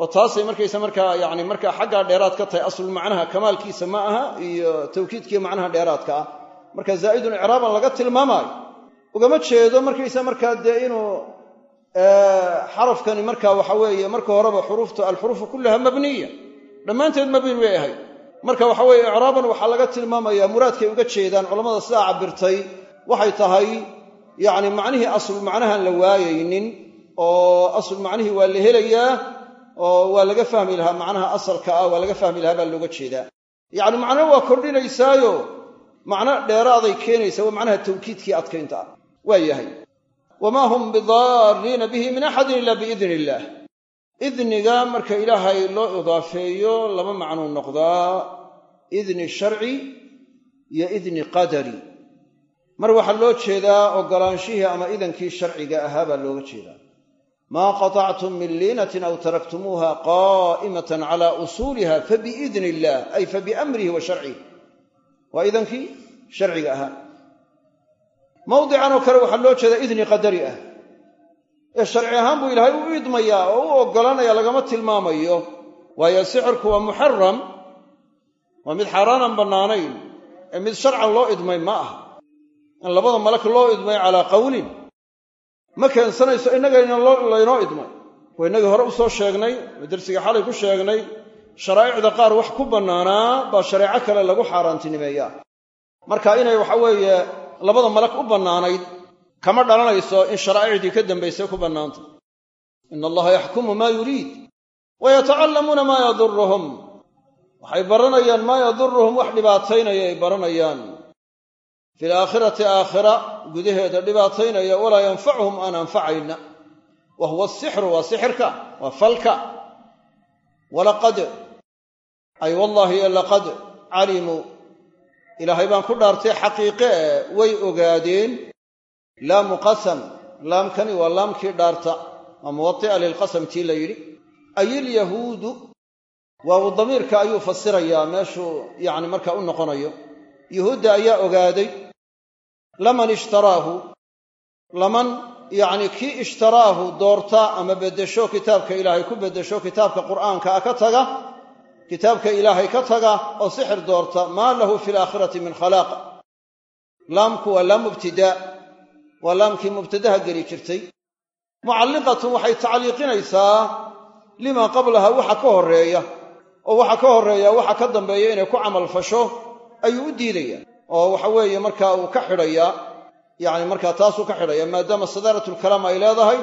oo taasay markaysa markaa yani markaa xaggaa dheeraad ka tahay aslulmacnaha kamaalkiisa ma aha iyo tawkiidkiiyo macnaha dheeraadka ah. Marka zaa'idun icraaban laga tilmaamaayo ugama jeedo markaysa markaa dee inuu xarafkani marka waxa weeye marka horeba xuruuftu alxuruufu kullaha mabniya. Dhammaanteed mabni way ahayd. Marka waxa weeye icraaban waxaa laga tilmaamayaa muraadkay uga jeedaan culammada sidaa cabirtay waxay tahay yacni macnihii aslul macnahaan la waayaynin oo aslul macnihii waa la helayaa oo waa laga fahmi lahaa macnaha asalka ah waa laga fahmi lahaa baa looga jeedaa. Yacni macno waa kordhinaysaayo. Macno dheeraaday keenaysaa waa macnaha tawkiidkii adkaynta ah. Waa yahay. Wamaa hum bidaariina bihi min axadin ila biidni illaah idniga marka ilaahay loo idaafeeyo laba macnuu noqdaa idni sharci iyo idni qadari. Mar waxaa loo jeedaa ogolaanshihii ama idankii sharciga ahaa baa looga jeedaa maa qatactum min liinatin aw taraktumuuha qaa'imatan cala usuuliha fabiidni illaah ay fabiamrihi wa sharcih waa idankii sharciga ahaa. Mawdican oo kale waxaa loo jeedaa idni qadari ah. Ee sharci ahaan buu ilaahay u idmayaa oo u oggolaanaya lagama tilmaamayo. Waayo sixirku waa muxaram waa mid xaaraanan bannaanayn. Ee mid sharcan loo idmay ma aha. In labada malak loo idmay calaa qawlin ma keensanayso innagayna laynoo idmay? Oo innagii hore u soo sheegnay oo xalay ku sheegnay. Sharaa'icda qaar wax ku bannaanaa baa shareeco kale lagu xaaraantinimeeyaa. Marka inay waxa weeye labada malag u bannaanayd kama dhalanayso in sharaa'icdii ka dambaysay ku bannaantay. Ina allaha yaxkumu maa yuriid wa yatacallamuuna maa yaduruhum waxay baranayaan maa yaduruhum wax dhibaataynaya ay baranayaan fi alaakhirati aakhira gudaheeda dhibaataynaya walaa yanfacuhum aan anfacayna wa huwa asixru waa sixirka waa falka walaqad ay wallaahi laqad calimuu ilaahay baan ku dhaartay xaqiiqe e way ogaadeen laamu qasam laamkani waa laamkii dhaarta waa muwati'a lilqasam tii la yidhi ay ilyahuudu waawu damiirka ayuu fasirayaa meeshuu yacni markaa u yuhuudda ayaa ogaaday laman ishtaraahu laman yacni kii ishtaraahu doorta ama beddesho kitaabka ilaahay ku beddesho kitaabka qur'aanka ah ka taga kitaabka ilaahay ka taga oo sixir doorta maa lahu fi alaakhirati min khalaaq. Laamku waa laam mubtidaa waa laamkii mubtadaha geli jirtay. Mucalliqatun waxay tacliiqinaysaa limaa qablaha waxa ka horreeya oo waxa ka horreeya waxa ka dambeeya inay ku camal fasho ayuu u diidaya oo waxa weeye markaa uu ka xidhayaa yacni markaa taasuu ka xidhaya maadaama sadaaratulkalaam ay leedahay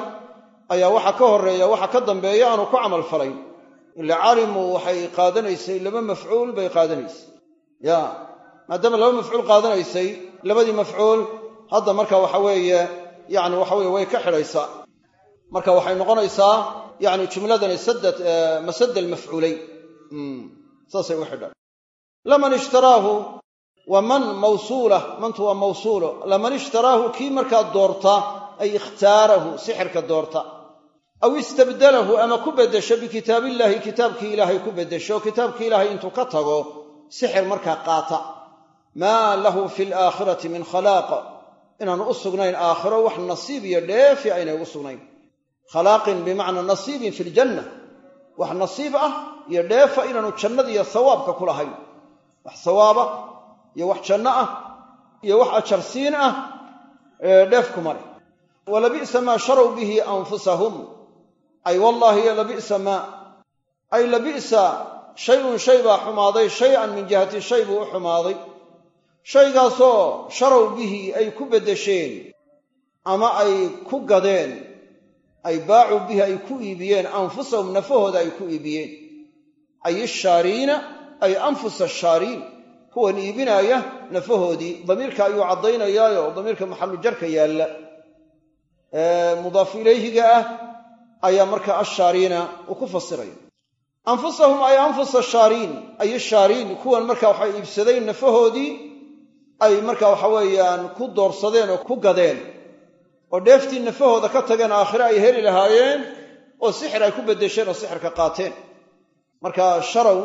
ayaa waxa ka horreeya waxa ka dambeeya aanu ku camal falayn ila calimu waxay qaadanaysay laba mafcuul bay qaadanaysay. Ya maadaama laba mafcuul qaadanaysay labadii mafcuul hadda marka waxa weeye yani waxa weye way ka xidhaysaa marka waxay noqonaysaa yani jumladani sadad masada almafcuulayn saasay u xidhaan laman ishtaraahu waa man mawsuula mantu waa mawsuulo. Laman ishtaraahu kii markaa doorta ay ikhtaarahu sixirka doorta. Aw istabdalahu ama ku beddesho bikitaabillaahi kitaabkii ilaahay ku beddesho kitaabkii ilaahay intuu ka tago sixir markaa qaata. Maa lahu fi alaakhirati min khalaaq. Inaanu u sugnayn aakhiro wax nasiib iyo dheefi aynay ugu sugnayn. Khalaaqin bimacnaa nasiibin fi ljanna wax nasiib ah iyo dheefa inaanu jannada iyo sawaabka ku lahayn. Wax sawaaba iyo wax janno ah iyo wax ajarsiin ah dheef kuma leh. Walabi'sa maa sharow bihi anfusahum. Ay wallaahi yo labi'sa maa ay labi'sa shay-un shay baa xumaaday shay-an min jihati shay buu u xumaaday. Shaygaasoo sharow bihi ay ku beddesheen ama ay ku gadeen ay baacuu bihi ay ku iibiyeen anfusahum nafahooda ay ku iibiyeen. Ay ishaariina ay anfusa shaariin kuwan iibinaaya nafahoodii damiirka ayuu caddaynayaayo damiirka maxalu jarka yaalla. Mudaafu ilayhiga ah ayaa marka ashaariina uu ku fasiraya anfusahum ay anfusa shaariin ay ishaariin kuwan marka waxay iibsadeen nafahoodii ay marka waxa weeyaan ku doorsadeen oo ku gadeen. Oo dheeftii nafahooda ka tageen aakhire ay heli lahaayeen oo sixir ay ku beddesheen oo sixirka qaateen. Marka sharow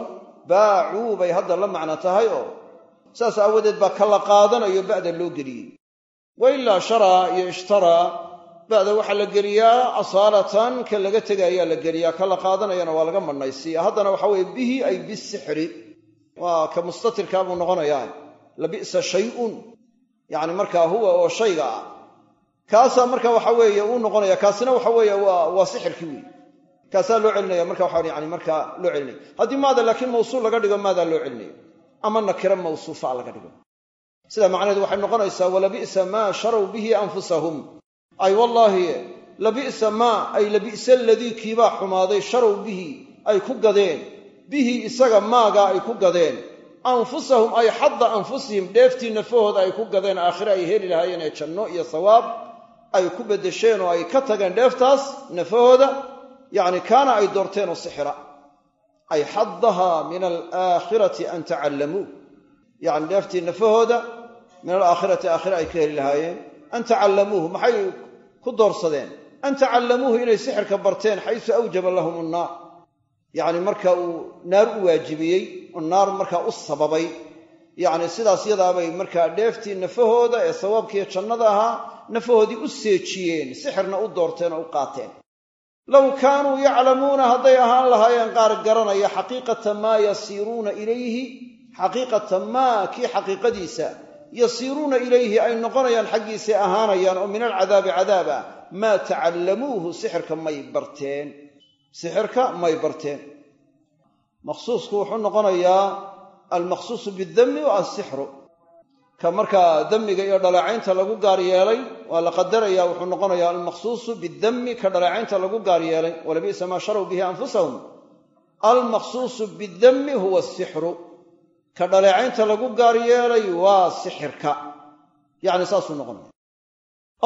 baacuu bay hadda la macno tahay oo saas aawadeed baa kala qaadanayo ba'da loo geliyey. Wa ilaa sharaa iyo ishtaraa ba'da waxaa la geliyaa asaalatan ka laga tegaayaa la geliyaa ka la qaadanayana waa laga madhnaysiiya haddana waxa weeye bihi ay bisixri. Waa ka mustatirkaa buu noqonayaa. Labi'sa shay'un. Yacni markaa huwa oo shayga ah. Kaasaa marka waxa weeye uu noqonaya kaasina waxa weeye waa sixirkii weeye kaasaa loo celinaya marka waxa yani markaa loo celinaya haddii maada laakiin mawsuul laga dhigo maadaa loo celinaya ama nakira mawsuufa laga dhigo. Sida macnaheedu waxay noqonaysaa walabi'sa maa sharow bihi anfusahum. Ay wallaahi labi'sa maa ay labi'sa aladii kiibaa xumaaday sharow bihi ay ku gadeen. Bihi isaga maagaa ay ku gadeen. Anfusahum ay xadda anfusihim dheeftii nafahooda ay ku gadeen. Aakhire ay heli lahaayeen ee janno iyo sawaab ay ku beddesheen oo ay ka tageen dheeftaas nafahooda yacni kaana ay doorteen oo sixira. Ay xaddaha min alaakhirati an tacallamuu. Yacni dheeftii nafahooda min alaakhirati aakhire ay ka heli lahaayeen. An tacallamuuhu maxay ku doorsadeen? An tacallamuuhu inay sixirka barteen xaysu awjaba lahum annaar. Yacni marka uu naar u waajibiyey oo naar markaa u sababay. Yacni sidaas yadaabay markaa dheeftii nafahooda ee sawaabkiiyo jannada ahaa nafahoodii u seejiyeen sixirna u doorteen oo u qaateen low kaanuu yaclamuuna hadday ahaan lahaayeen qaar garanaya xaqiiqata maa yasiiruuna ilayhi xaqiiqata maa kii xaqiiqadiisa yasiiruuna ilayhi ay noqonayaan xaggiisay ahaanayaan oo min alcadaabi cadaab ah maa tacallamuuhu sixirka may barteen. Sixirka may barteen. Maqsuusku wuxuu noqonayaa almaqsuusu bidami wa asixru ka markaa damiga iyo dhaleecaynta lagu gaar yeelay waa la qadaraya wuxuu noqonayaa almaqsuusu bidami ka dhaleecaynta lagu gaar yeelay. Walabi'sa maa sharow bihi anfusahum. Almaqsuusu bidami huwa asixru ka dhaleecaynta lagu gaar yeelay waa sixirka. Yacni saasuu noqonaya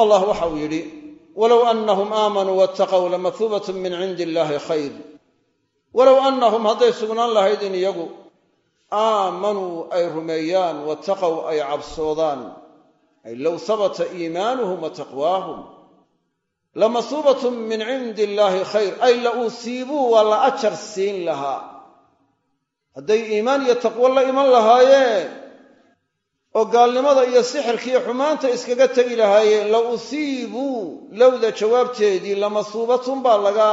allah waxa uu yidhi walow annahum aamanuu wattaqow lamahuubatun min cindi illaahi khayr. Walow annahum hadday sugnaan lahayd in iyagu aamanuu ay rumeeyaan wattaqow ay cabsoodaan. Ay low habata iimaanuhum wa taqwaahum. Lamasuubatun min cindi illaahi khayr. Ay la uusiibuu waa la ajar siin lahaa. Hadday iimaan iyo taqwo la iman lahaayeen oo gaalnimada iyo sixirkiiyo xumaanta iskaga tegi lahaayeen la usiibuu lowda jawaabteedii lamasuubatun baa laga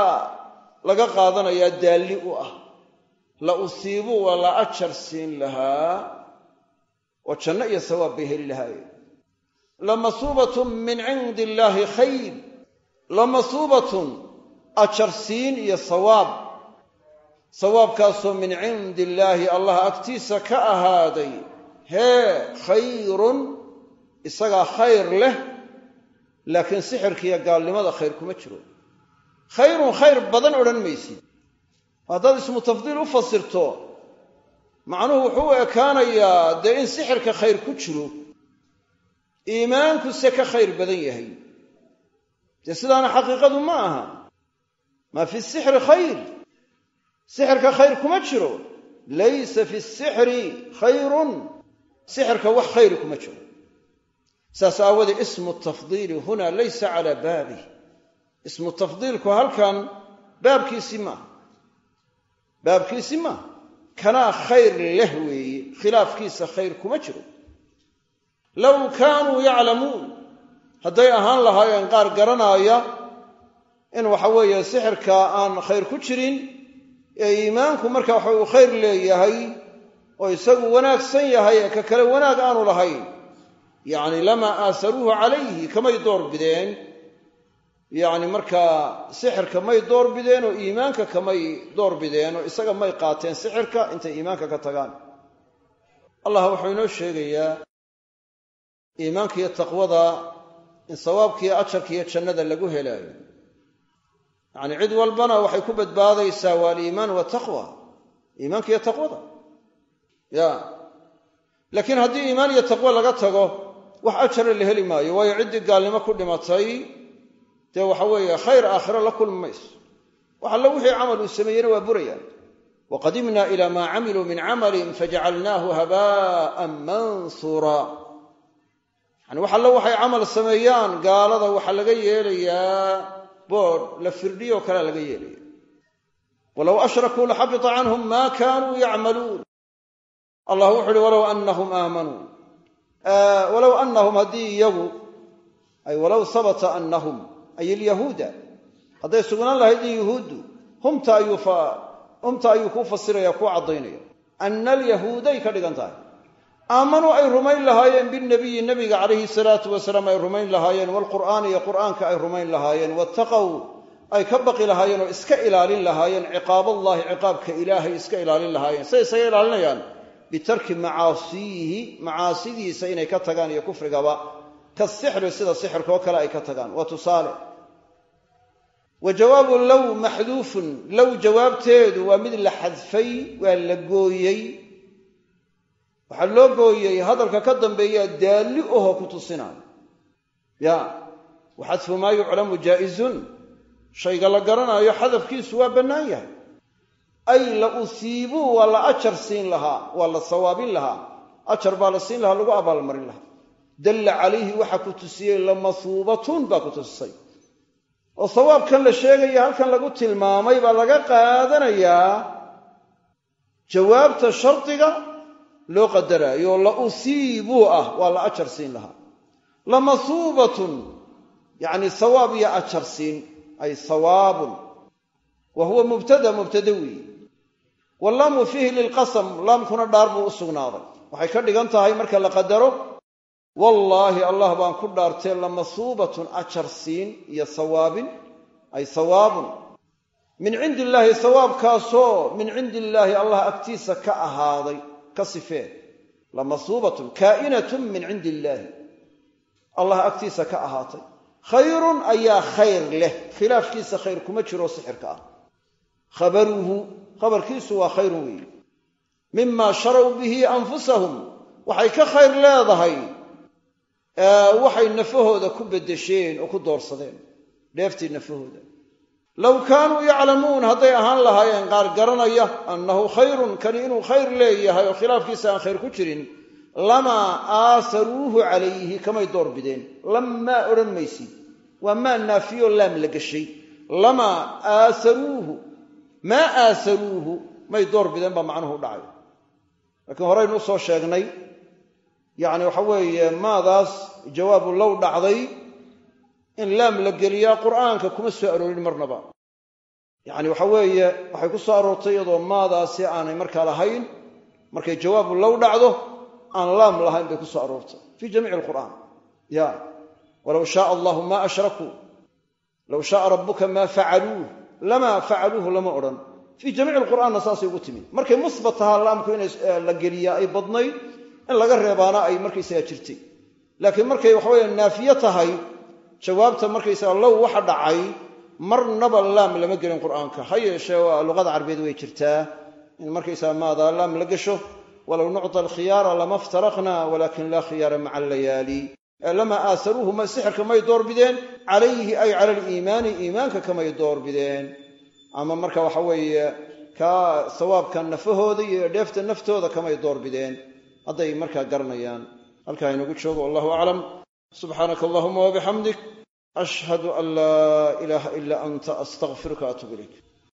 laga qaadanayaa daalli u ah la usiibuu waa la ajar siin lahaa oo janno iyo sawaab bay heli lahaayeen. Lamasuubatun min cindi illaahi khayr lamasuubatun ajar siin iyo sawaab. Sawaabkaasoo min cindi illaahi allah agtiisa ka ahaaday hee khayrun isagaa khayr leh laakiin sixirkiiyo gaalnimada khayr kuma jiro. Khayrun khayr badan odhan maysid haddaad ismu tafdiil u fasirto macnuhu wuxuu u ekaanayaa dee in sixirka khayr ku jiro iimaankuse ka khayr badan yahay. Dee sidaana xaqiiqadu ma aha. Maa fi sixri khayr? Sixirka khayr kuma jiro. Laysa fi sixri khayrun. Sixirka wax khayri kuma jiro. Saas aawadee ismu tafdiili huna laysa calaa baabih ismu tafdiilku halkan baabkiisii maaha baabkiisii maaha kanaa khayr leh weeye khilaafkiisa khayr kuma jiro. Low kaanuu yaclamuun. Hadday ahaan lahaayeen qaar garanaaya in waxa weeye sixirka aan khayr ku jirin ee iimaanku marka waxa uu khayr leeyahay oo isagu wanaagsan yahay ee ka kale wanaag aanu lahayn. Yacni lamaa aasaruuhu calayhi kamay door bideen yacni markaa sixirka may door bideen oo iimaanka kamay door bideen oo isaga may qaateen sixirka intay iimaanka ka tagaan. Allah wuxuu inoo sheegayaa iimaanka iyo taqwada in sawaabkiiyo ajarkiiyo jannada lagu helaayo. Yacni cid walbana waxay ku badbaadaysaa waa aliimaan wataqwa iimaanka iyo taqwada. Ya laakiin haddii iimaan iyo taqwo laga tago wax ajara la heli maayo waayo ciddii gaalnimo ku dhimatay dee waxa weeye khayr aakhiro la kulmi mayso. Wax alle wixii camal uu sameeyeyna waa burayaan. Waqadimna ila maa camiluu min camalin fajacalnaahu habaa'an mansuura. Yani wax alle waxay camal sameeyaan gaalada waxaa laga yeelayaa boodh la firdhiyoo kalea laga yeelaya walow ashrakuu laxabita canhum ma kanuu yacmaluun. Allah wuxu uhi walow anahum aamanuu. Walow anahum haddii iyagu ay walow habata anahum ay ilyahuuda hadday sugnaan lahayd in yuhuuddu humta ayuu kuu fasiraya kuu caddaynaya. Ana alyahuuday ka dhigan tahay. Aamanuu ay rumayn lahaayeen binabiyi nabiga calayhi salaatu wasalaam ay rumayn lahaayeen waalqur'aani iyo qur'aanka ay rumayn lahaayeen wattaqow ay ka baqi lahaayeen oo iska ilaalin lahaayeen ciqaaballahi ciqaabka ilaahay iska ilaalin lahaayeen. Say isaga ilaalinayaan bitarki macaasiyihi macaasidiisa inay ka tagaan iyo kufrigaba ka sixri sida sixirka oo kale ay ka tagaan. Waa tusaale. Wa jawaabu low maxduufun low jawaabteedu waa mid la xadfay waa la gooyey. Waxaa loo gooyey hadalka ka dambeeyaa daalli ohoo ku tusinayo ya wa xadfu maa yuclamu jaa'izun. Shayga la garanayo xadafkiisu waa bannaan yahay. Ay la usiibuu waa la ajar siin lahaa waa la sawaabin lahaa. Ajar baa la siin lahaa lagu abaalmarin lahaa dalla calayhi waxaa ku tusiyey lamasuubatun baa ku tusisay. oo sawaabkan la sheegaya halkan lagu tilmaamay baa laga qaadanayaa jawaabta shardiga loo qadaraayo la usiibuu ah waa la ajar siin lahaa. Lamasuubatun yacni sawaab iyo ajar siin ay sawaabun. Wa huwa mubtada mubtada weeye. Wallaamu fiihi lilqasam laamkuna dhaar buu u sugnaaday. Waxay ka dhigan tahay marka la qadaro wallaahi allah baan ku dhaartee lamasuubatun ajar siin iyo sawaabin ay sawaabun. Min cindi illaahi sawaabkaasoo min cindi illaahi allah agtiisa ka ahaaday ka sifee. Lamasuubatun kaa'inatun min cindi illaahi allah agtiisa ka ahaatay. Khayrun ayaa khayr leh. Khilaafkiisa khayr kuma jiro sixirka ah. Khabaruhu khabarkiisu waa khayrun weeye. Mima sharow bihi anfusahum. Waxay ka khayr leedahay waxay nafahooda ku beddesheen oo ku doorsadeen. Dheeftii nafahooda. Low kaanuu yaclamuun hadday ahaan lahaayeen qaar garanaya annahu khayrun kani inuu khayr leeyahay oo khilaafkiisa aan khayr ku jirin lamaa aasaruuhu calayhi kamay door bideen. Lamaa odhan maysid. Waa maa naafiyo laam la geshay lamaa aasaruuhu maa aasaruuhu may door bideen baa macnuhu dhacay. Laakiin horeynu u soo sheegnay yacni waxa weeye maadaas jawaabu low dhacday in laam la geliyaa qur'aanka kuma soo aroorin marnaba. Yacni waxa weeye waxay ku soo aroortay iyadoo maadaasi aanay markaa lahayn markay jawaabu low dhacdo aan laam lahayn bay ku soo aroortay fii jamiici alqur'aan ya walow shaaa allahu ma ashrakuu low shaaa rabbuka maa facaluuh lamaa facaluuhu lama odhan. Fii jamiici alqur'aanna saasay ugu timid. Markay musbat tahaa laamku in la geliyaa ay badnayd in laga reebaana ay markaysaga jirtay. Laakiin markay waxaweye naafiye tahay jawaabta markaysaga low waxa dhacay marnaba laam lama gelin qur'aanka. Ha yeeshee waa luqada carabeed way jirtaa. In markaysaga maadaa laam la gesho walow nucta alkhiyaara lama ftaraqna walakin laa khiyaara maca allayaali. Lama aasaruuhu ma sixirka may doorbideen calayhi ay cala aliimaani iimaanka kamay doorbideen ama marka waxa weeye kaa sawaabka nafahooda iyo dheefta naftooda kamay doorbideen hadday markaa garanayaan. Halkaa inagu joogo wallahu aclam. Subxaanaka allahuma wabixamdik ashhadu an laa ilaaha ila anta astaqfiruka atuub ilayk